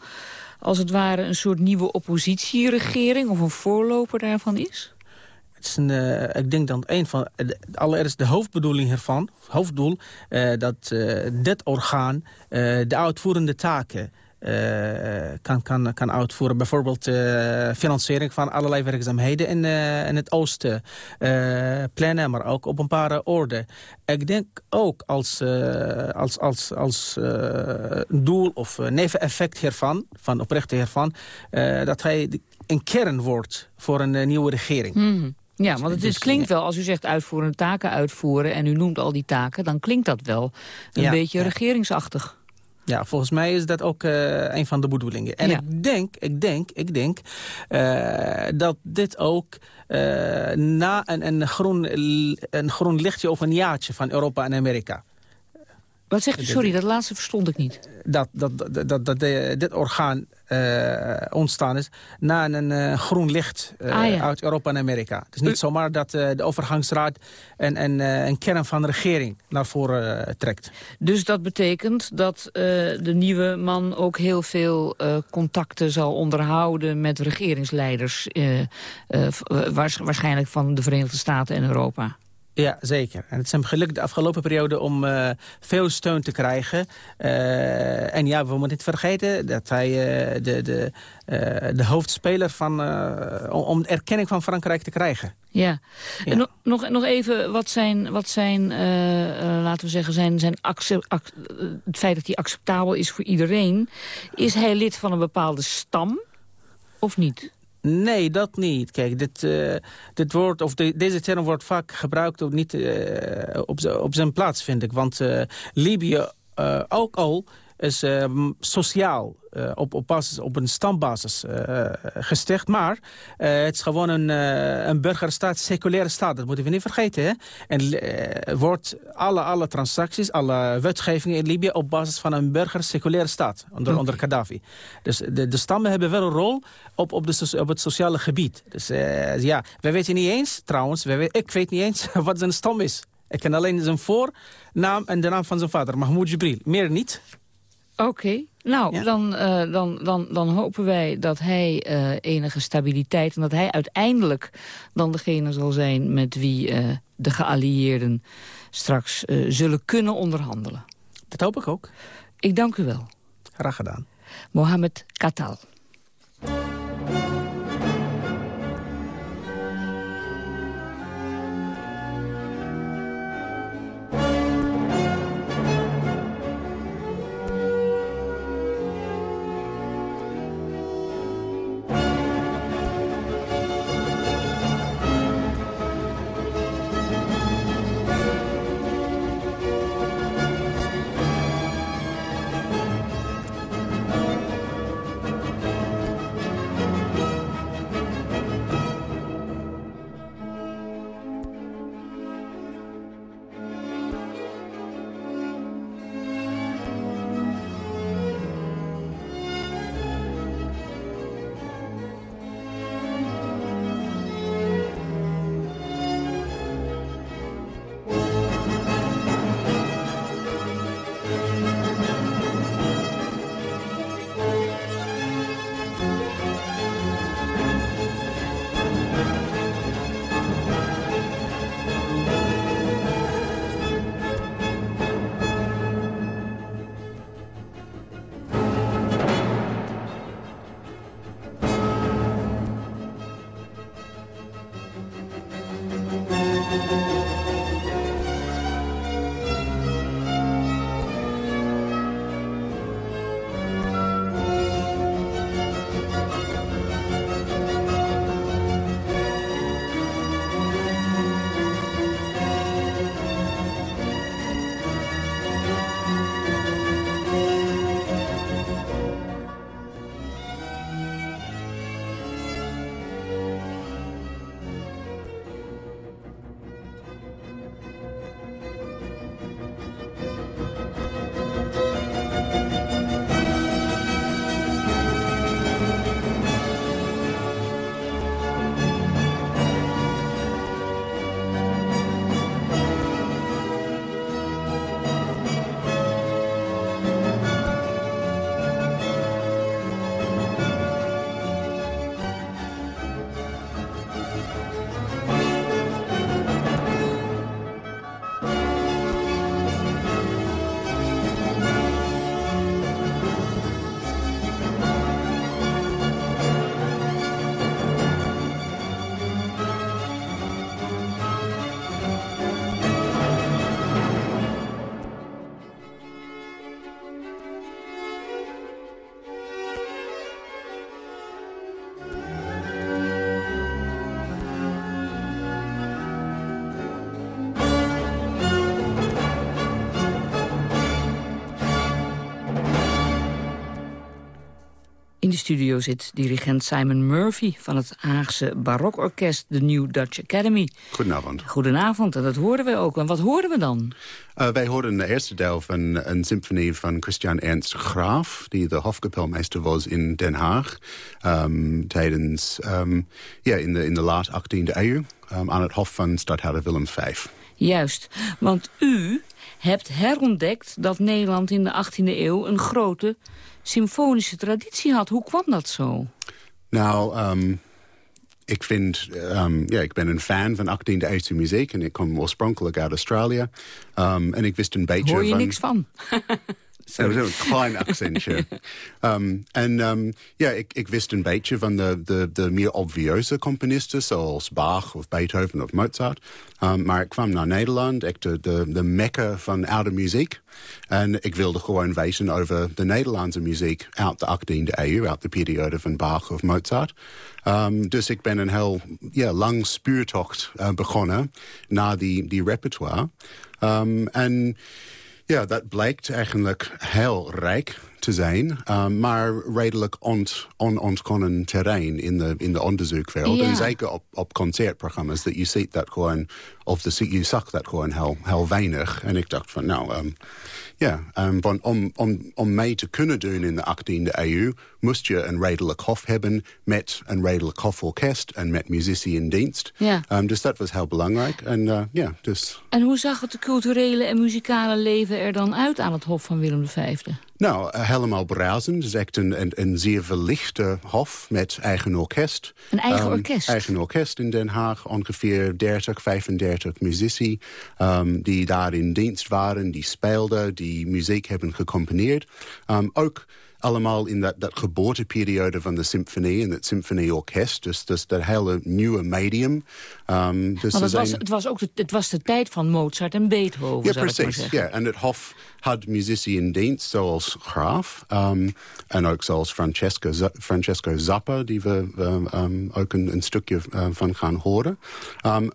als het ware een soort nieuwe oppositieregering... of een voorloper daarvan is? Het is een, eh, ik denk dat een van, de- allereerst de hoofdbedoeling hiervan, hoofddoel, eh, dat eh, dit orgaan eh, de uitvoerende taken eh, kan, kan, kan uitvoeren. Bijvoorbeeld eh, financiering van allerlei werkzaamheden in, eh, in het oosten eh, plannen, maar ook op een paar orde. Ik denk ook als, eh, als, als, als eh, doel of eh, neveneffect hiervan, van oprechte hiervan, eh, dat hij een kern wordt voor een eh, nieuwe regering. Mhm. Ja, want het is, Dus, klinkt wel, als u zegt uitvoerende taken uitvoeren... en u noemt al die taken, dan klinkt dat wel een Ja, beetje ja. regeringsachtig. Ja, volgens mij is dat ook eh, een van de bedoelingen. En Ja. ik denk, ik denk, ik denk eh, dat dit ook eh, na een, een, groen, een groen lichtje of een jaartje van Europa en Amerika. Wat zegt u? Sorry, dat laatste verstond ik niet. Dat, dat, dat, dat, dat dit orgaan eh, ontstaan is na een eh, groen licht eh, Ah, ja. uit Europa en Amerika. Het is niet zomaar dat eh, de overgangsraad een, een, eh, een kern van de regering naar voren eh, trekt. Dus dat betekent dat eh, de nieuwe man ook heel veel eh, contacten zal onderhouden met regeringsleiders. eh, eh, eh, waarschijnlijk van de Verenigde Staten en Europa. Ja, zeker. En het is hem gelukt de afgelopen periode om eh, veel steun te krijgen. Eh, en ja, we moeten niet vergeten dat hij eh, de, de, de hoofdspeler van... om- de erkenning van Frankrijk te krijgen. Ja. En nog, nog, even wat zijn, wat zijn laten we zeggen, zijn, zijn acce- ac- eh, het feit dat hij acceptabel is voor iedereen. Is hij lid van een bepaalde stam of niet? Nee, dat niet. Kijk, dit, eh, dit woord, of de- deze term wordt vaak gebruikt ook niet eh, op, op zijn plaats, vind ik. Want eh, Libië ook al is eh, sociaal eh, op, op, basis, op een stambasis eh, gesticht. Maar het is gewoon een, een burgerstaat, seculaire staat. Dat moeten we niet vergeten. Hè? En wordt alle, alle transacties, alle wetgevingen in Libië... op basis van een burger, seculaire staat, onder, onder Gaddafi. Dus de, de stammen hebben wel een rol op, op, de, op het sociale gebied. Dus ja, wij weten niet eens, trouwens, wij we- ik weet niet eens wat zijn stam is. Ik ken alleen zijn voornaam en de naam van zijn vader, Mahmoud Jibril. Meer niet. Oké, nou, dan, eh, dan, dan, dan hopen wij dat hij eh, enige stabiliteit... en dat hij uiteindelijk dan degene zal zijn... met wie eh, de geallieerden straks eh, zullen kunnen onderhandelen. Dat hoop ik ook. Ik dank u wel. Graag gedaan. Mohammed Katal. In de studio zit dirigent Simon Murphy van het Haagse barokorkest, de New Dutch Academy. Goedenavond. Goedenavond, en dat hoorden we ook. En wat hoorden we dan? Uh, wij hoorden de eerste deel van een symfonie van Christian Ernst Graaf... die de hofkapelmeester was in Den Haag... Um, tijdens, um, ja, in de, in de laat 18e eeuw... Um, aan het hof van stadhouder Willem V. Juist, want u hebt herontdekt dat Nederland in de 18e eeuw... een grote symfonische traditie had. Hoe kwam dat zo? Nou, um, ik vind, um, ja, ik ben een fan van 18e eeuwse muziek en ik kom oorspronkelijk uit Australië. Um, en ik wist een beetje Hoor je van... niks van? Sorry. Een klein accentje. um, en um, ja, ik, ik wist een beetje van de, de, de meer obvieuze componisten... zoals Bach of Beethoven of Mozart. Um, maar ik kwam naar Nederland, echt de, de, de mekka van oude muziek. En ik wilde gewoon weten over de Nederlandse muziek... uit de 18e eeuw, uit de periode van Bach of Mozart. Um, dus ik ben een heel ja, lang spuurtocht uh, begonnen... naar die, die repertoire. Um, en... Ja, dat blijkt eigenlijk heel rijk te zijn, um, maar redelijk ont, onontkonnen terrein in de, in de onderzoekwereld. En zeker op, op concertprogramma's, dat je ziet dat gewoon, of de, je zag dat gewoon heel, heel weinig. En ik dacht van, nou, um, ja, um, van, om, om, om mee te kunnen doen in de 18e eeuw, moest je een redelijk hof hebben met een redelijk hoforkest en met muzici in dienst. Ja. Um, dus dat was heel belangrijk. En uh, ja, dus... En hoe zag het culturele en muzikale leven er dan uit aan het Hof van Willem V? Nou, eh, helemaal bruisend. Het is echt een, een, een zeer verlichte hof met eigen orkest. Een eigen Ehm, orkest? Eigen orkest in Den Haag. Ongeveer 30, 35 muzici ehm, die daar in dienst waren. Die speelden, die muziek hebben gecomponeerd. Ehm, ook allemaal in dat, dat geboorteperiode van de symfonie en het symfonieorkest. Dus, dus dat hele nieuwe medium. Ehm, dus er het was, het, was ook de, het was de tijd van Mozart en Beethoven, ja, maar precies. Ja, en het Hof had muzici in dienst, zoals Graaf. ehm, en ook zoals Francesco, Z- Francesco Zappa, die we ehm, ook een, een stukje eh, van gaan horen.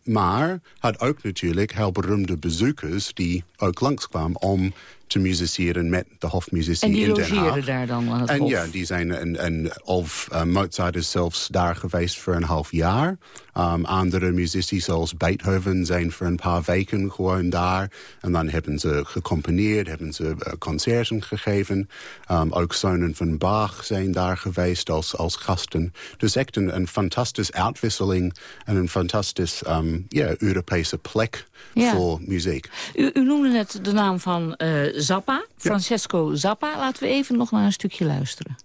Maar had ook natuurlijk heel beroemde bezoekers die ook langskwamen om te musiceren met de hofmuzici En die in Den Haag. logeerden daar dan aan het En hof? ja, die zijn, en, en of uh, Mozart is zelfs daar geweest voor een half jaar. Um, andere muzici zoals Beethoven zijn voor een paar weken gewoon daar. En dan hebben ze gecomponeerd, hebben ze uh, concerten gegeven. Um, ook zonen van Bach zijn daar geweest als, als gasten. Dus echt een, een fantastische uitwisseling en een fantastisch um, ja, Europese plek Ja. voor muziek. U, u noemde net de naam van eh, Zappa, Francesco Zappa. Laten we even nog naar een stukje luisteren.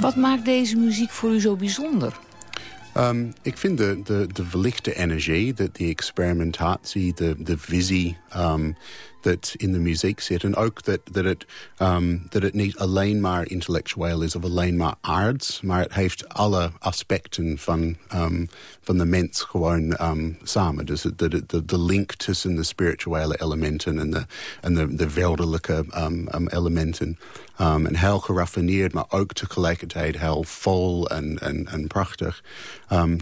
Wat maakt deze muziek voor u zo bijzonder? Um, ik vind de, de, de verlichte energie, de, de experimentatie, de, de visie um, dat in de muziek zit. En ook dat, dat, het, um, dat het niet alleen maar intellectueel is of alleen maar aards. Maar het heeft alle aspecten van, um, van de mens gewoon um, samen. Dus de, de, de, link tussen de spirituele elementen en de, en de, de wereldlijke um, um, elementen. Um, en heel geraffineerd, maar ook tegelijkertijd heel vol en, en, en prachtig.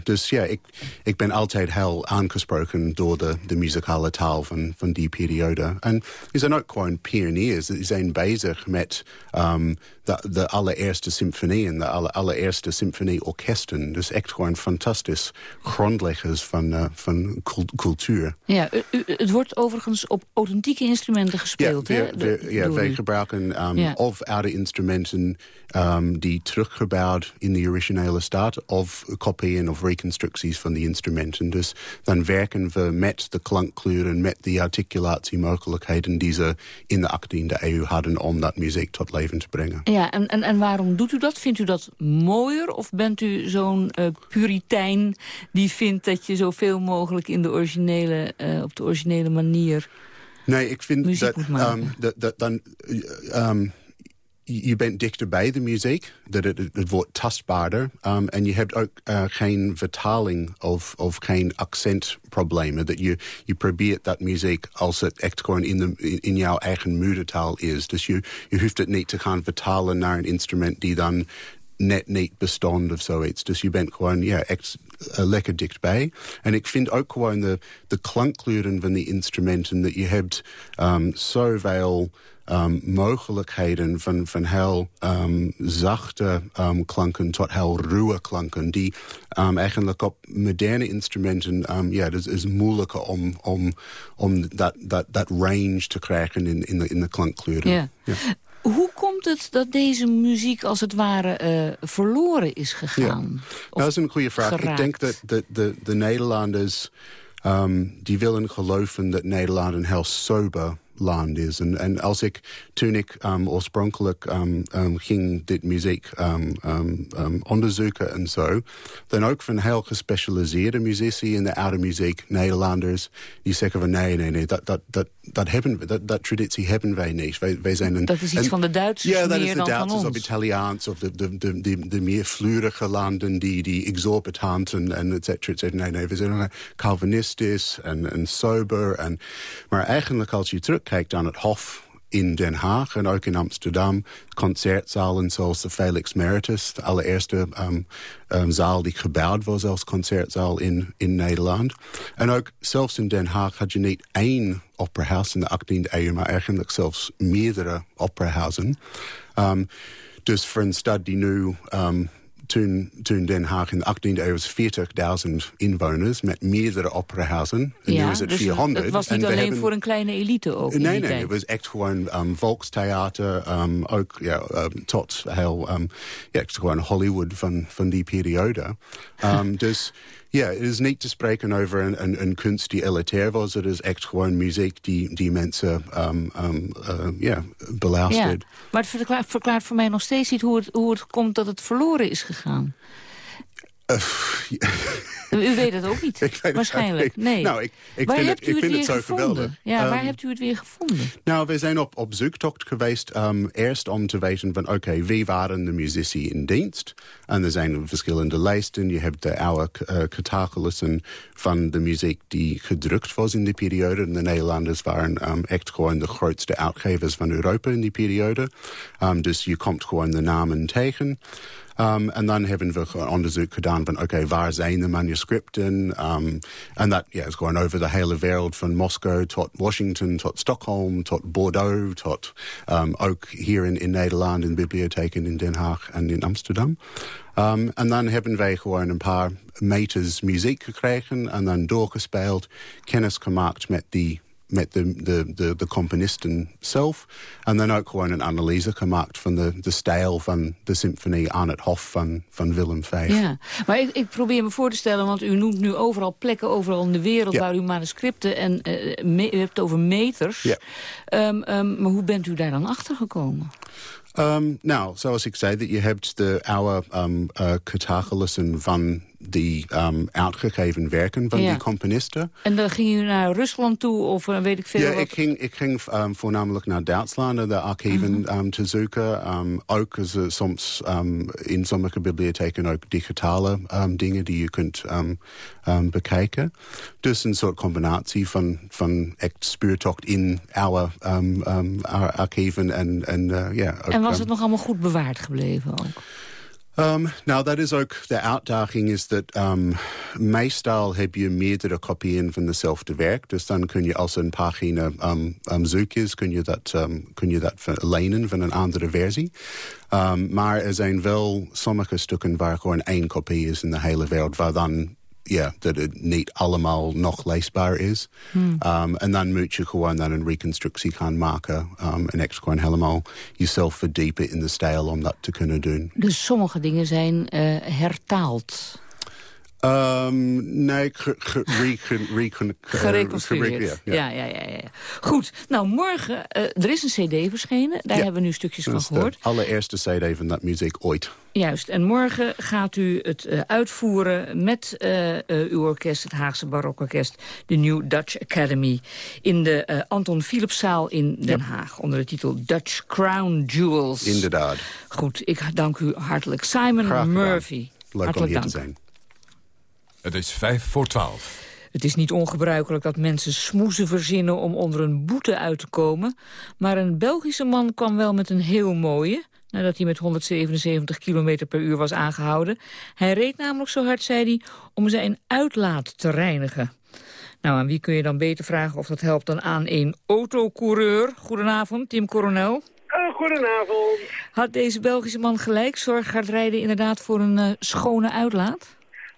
Dus ja, ik, ik ben altijd heel aangesproken door de, de muzikale taal van, van die periode. Die zijn ook gewoon pioniers. Die zijn bezig met um, de, de allereerste symfonie en de alle, allereerste symfonieorkesten. Dus echt gewoon fantastisch grondleggers van, uh, van cult- cultuur. Ja, u- u- het wordt overigens op authentieke instrumenten gespeeld, ja, hè? we, ja, wij gebruiken um, Ja. of oude instrumenten um, die teruggebouwd in de originele staat... of kopieën of reconstructies van die instrumenten. Dus dan werken we met de klankkleuren, met de articulatiemogelijkheden... die ze in de 18e eeuw hadden om dat muziek tot leven te brengen. Ja, en, en, en waarom doet u dat? Vindt u dat mooier? Of bent u zo'n eh, puritein die vindt dat je zoveel mogelijk in de originele, eh, op de originele manier... Nee, ik vind Muziek dat, um, dan... uh, um, je bent dichter bij de muziek, dat het, het wordt tastbaarder. Um, en je hebt ook uh, geen vertaling of, of geen accentproblemen. Dat je, je probeert dat muziek als het echt gewoon in, de, in, jouw eigen moedertaal is. Dus je, je hoeft het niet te gaan vertalen naar een instrument die dan net niet bestond of zoiets. Dus je bent gewoon ja, echt uh, lekker dichtbij. En ik vind ook gewoon de, de klankkleuren van die instrumenten... dat je hebt um, zoveel um, mogelijkheden van, van heel um, zachte um, klanken tot heel ruwe klanken... die eigenlijk op moderne instrumenten... Um, ja, het is, moeilijker om, om, om dat, dat, dat range te krijgen in, in, de, in de klankkleuren. Ja. Hoe komt het dat deze muziek als het ware eh, verloren is gegaan? Nou, dat is een goede vraag. Ik denk dat de, de, de Nederlanders... Um, die willen geloven dat Nederland een heel sober land is. En, en als ik, toen ik um, oorspronkelijk um, um, ging dit muziek um, um, um, onderzoeken en zo... dan ook van heel gespecialiseerde muzici in de oude muziek, Nederlanders... die zeggen van nee, nee, nee, dat, dat, dat, dat, hebben dat, dat traditie hebben wij niet. Wij, wij zijn een, Dat is iets en- van de Duitsers Ja, dat is de Duitsers of. Italiaans of de, de, de, de, de meer vleurige landen die, die exorbitant en, en et cetera, et cetera. Nee, nee, we zijn Calvinistisch en, en sober. En, maar eigenlijk als je terugkijkt aan het Hof in Den Haag en ook in Amsterdam. Concertzalen zoals de Felix Meritus, de allereerste um, zaal die gebouwd was als concertzaal in, in Nederland. En ook zelfs in Den Haag had je niet één operahuis in de 18e eeuw, maar eigenlijk zelfs meerdere operahuizen. Um, dus voor een stad die nu toen, toen Den Haag in de 18e eeuw was 40.000 inwoners met meerdere operahuizen. En nu is het dus 400. het was niet alleen hebben- voor een kleine elite ook Nee, nee, het was echt gewoon um, volkstheater, um, ook ja, um, tot heel, um, ja, echt gewoon Hollywood van, van die periode. Um, dus ja, het is niet te spreken over een, een, een kunst die elitair was. Het is echt gewoon muziek die, die mensen um, um, uh, beluistert. Ja, maar het verklaart, verklaart voor mij nog steeds niet hoe het, hoe het komt dat het verloren is gegaan. U weet het ook niet, Ik weet het waarschijnlijk. niet. Nee. Nou, ik- ik waar vind hebt het- u ik het vind weer het zo gevonden? geweldig. Ja, waar Ehm, hebt u het weer gevonden? Nou, we zijn op, op zoektocht geweest um, eerst om te weten van... oké, wie waren de muzici in dienst? En er zijn verschillende lijsten. Je hebt de oude uh, catalogussen van de muziek die gedrukt was in die periode. En de Nederlanders waren um, echt gewoon de grootste uitgevers van Europa in die periode. Um, dus je komt gewoon de namen tegen. Um, en dan hebben we onderzoek gedaan van, oké, waar zijn de manuscripten? Um, en dat ja, is gewoon over de hele wereld, van Moskou tot Washington, tot Stockholm, tot Bordeaux, tot um, ook hier in, in Nederland, in bibliotheken in Den Haag en in Amsterdam. Um, en dan hebben wij gewoon een paar meters muziek gekregen en dan doorgespeeld, kennis gemaakt met die met de, de, de, de componisten zelf. En dan ook gewoon een analyse gemaakt van de, de stijl van de symfonie aan het hof van, van Willem V. Ja, maar ik, ik probeer me voor te stellen, want u noemt nu overal plekken overal in de wereld Ja. waar u manuscripten en eh, me- u hebt het over meters. Ja. Ehm, ehm, maar hoe bent u daar dan achter gekomen? Um, nou, zoals ik zei, dat je hebt de oude um, uh, catalogussen van die um, uitgegeven werken van Ja. die componisten. En dan ging u naar Rusland toe of eh, weet ik veel Ja, wat? ik ging, ik ging um, voornamelijk naar Duitsland om de archieven um, te zoeken. Ook is er soms in sommige bibliotheken ook digitale dingen die je kunt bekijken. Dus een soort combinatie van, van echt speurtocht in oude ar- archieven. En, en, uh, ja, ook, En was het nog allemaal goed bewaard gebleven ook? Um, nou, dat is ook de uitdaging is dat um, meestal heb je meerdere kopieën van dezelfde werk. Dus dan kun je als een pagina um, um, zoek is, kun je dat, um, kun je dat lenen van een andere versie. Um, maar er zijn wel sommige stukken waar gewoon één kopie is in de hele wereld, waar dan ja, dat het niet allemaal nog leesbaar is. Hmm. Um, en dan moet je gewoon dan een reconstructie gaan maken. Um, en echt gewoon helemaal jezelf verdiepen in de stijl om dat te kunnen doen. Dus sommige dingen zijn eh, hertaald. Um, nee, eh, Gereconstrueerd. gere- ja. Ja, ja, ja, ja. Goed. Nou, morgen, eh, er is een cd verschenen. Daar hebben we nu stukjes Dat van is de gehoord. allereerste cd van dat muziek ooit. Juist. En morgen gaat u het eh, uitvoeren met uw orkest, het Haagse Barokorkest, de New Dutch Academy, in de Anton Philipszaal in Den Haag, onder de titel Dutch Crown Jewels. Inderdaad. Goed, ik dank u hartelijk. Simon Graag gedaan. Murphy. Leuk hartelijk om hier dank. te zijn. Het is vijf voor twaalf. Het is niet ongebruikelijk dat mensen smoezen verzinnen om onder een boete uit te komen. Maar een Belgische man kwam wel met een heel mooie, nadat hij met 177 km per uur was aangehouden. Hij reed namelijk zo hard, zei hij, om zijn uitlaat te reinigen. Nou, aan wie kun je dan beter vragen of dat helpt dan aan een autocoureur? Goedenavond, Tim Coronel. Eh, goedenavond. Had deze Belgische man gelijk? Zorg hard rijden inderdaad voor een eh, schone uitlaat?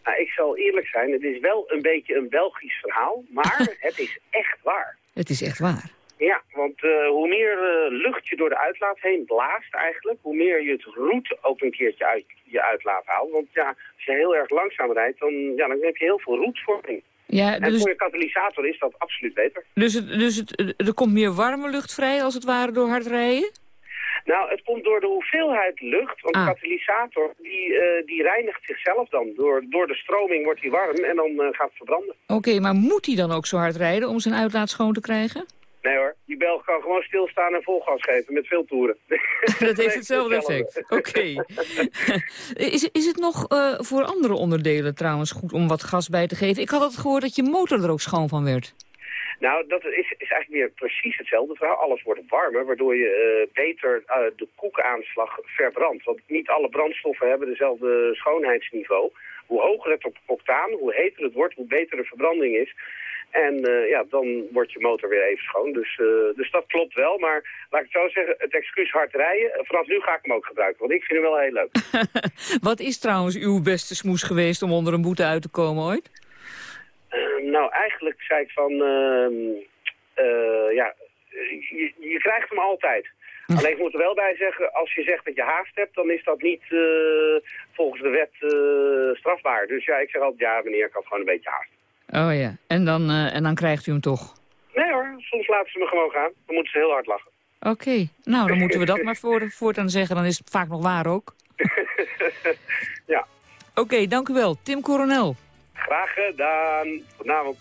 Nou, ik zal eerlijk zijn, het is wel een beetje een Belgisch verhaal, maar het is echt waar. Het is echt waar. Ja, want eh, hoe meer eh, lucht je door de uitlaat heen blaast eigenlijk, hoe meer je het roet ook een keertje uit je uitlaat haalt. Want ja, als je heel erg langzaam rijdt, dan, ja, dan heb je heel veel roetvorming. Ja, En dus, voor je katalysator is dat absoluut beter. dus, het, dus het, er komt meer warme lucht vrij als het ware door hard rijden? Nou, het komt door de hoeveelheid lucht, want de Ah. katalysator die, eh, die reinigt zichzelf dan. Door, door de stroming wordt hij warm en dan eh, gaat het verbranden. Oké, maar moet hij dan ook zo hard rijden om zijn uitlaat schoon te krijgen? Nee hoor, die Belg kan gewoon stilstaan en vol gas geven met veel toeren. Dat heeft hetzelfde effect. Oké. is, is het nog eh, voor andere onderdelen trouwens goed om wat gas bij te geven? Ik had het gehoord dat je motor er ook schoon van werd. Nou, dat is, is eigenlijk weer precies hetzelfde verhaal. Alles wordt warmer, waardoor je eh, beter eh, de koekaanslag verbrandt. Want niet alle brandstoffen hebben dezelfde schoonheidsniveau. Hoe hoger het op octaan, hoe heter het wordt, hoe beter de verbranding is. En eh, ja, dan wordt je motor weer even schoon. Dus, dus dat klopt wel. Maar laat ik het zo zeggen, het excuus hard rijden, vanaf nu ga ik hem ook gebruiken. Want ik vind hem wel heel leuk. Wat is trouwens uw beste smoes geweest om onder een boete uit te komen ooit? Eh, nou, eigenlijk zei ik van, ehm, eh, ja, je, je krijgt hem altijd. Alleen ik moet er wel bij zeggen, als je zegt dat je haast hebt, dan is dat niet eh, volgens de wet eh, strafbaar. Dus ja, ik zeg altijd, ja meneer, ik had gewoon een beetje haast. Oh ja, en dan, en dan krijgt u hem toch? Nee hoor, soms laten ze me gewoon gaan. Dan moeten ze heel hard lachen. Oké, nou dan moeten we dat maar voor, voortaan zeggen. Dan is het vaak nog waar ook. ja. Oké, dank u wel. Tim Coronel. Graag gedaan. Goedenavond.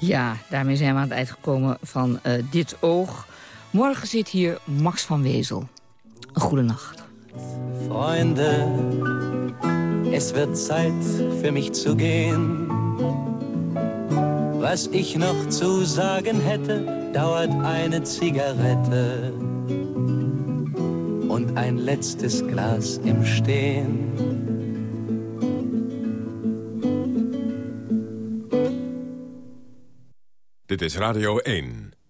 Ja, daarmee zijn we aan het eind gekomen van eh, Dit Oog. Morgen zit hier Max van Wezel. Een goede nacht. Freunde, es wird Zeit für mich zu gehen. Was ich noch zu sagen hätte, dauert eine Zigarette und ein letztes Glas im Stehen. Dit is Radio 1.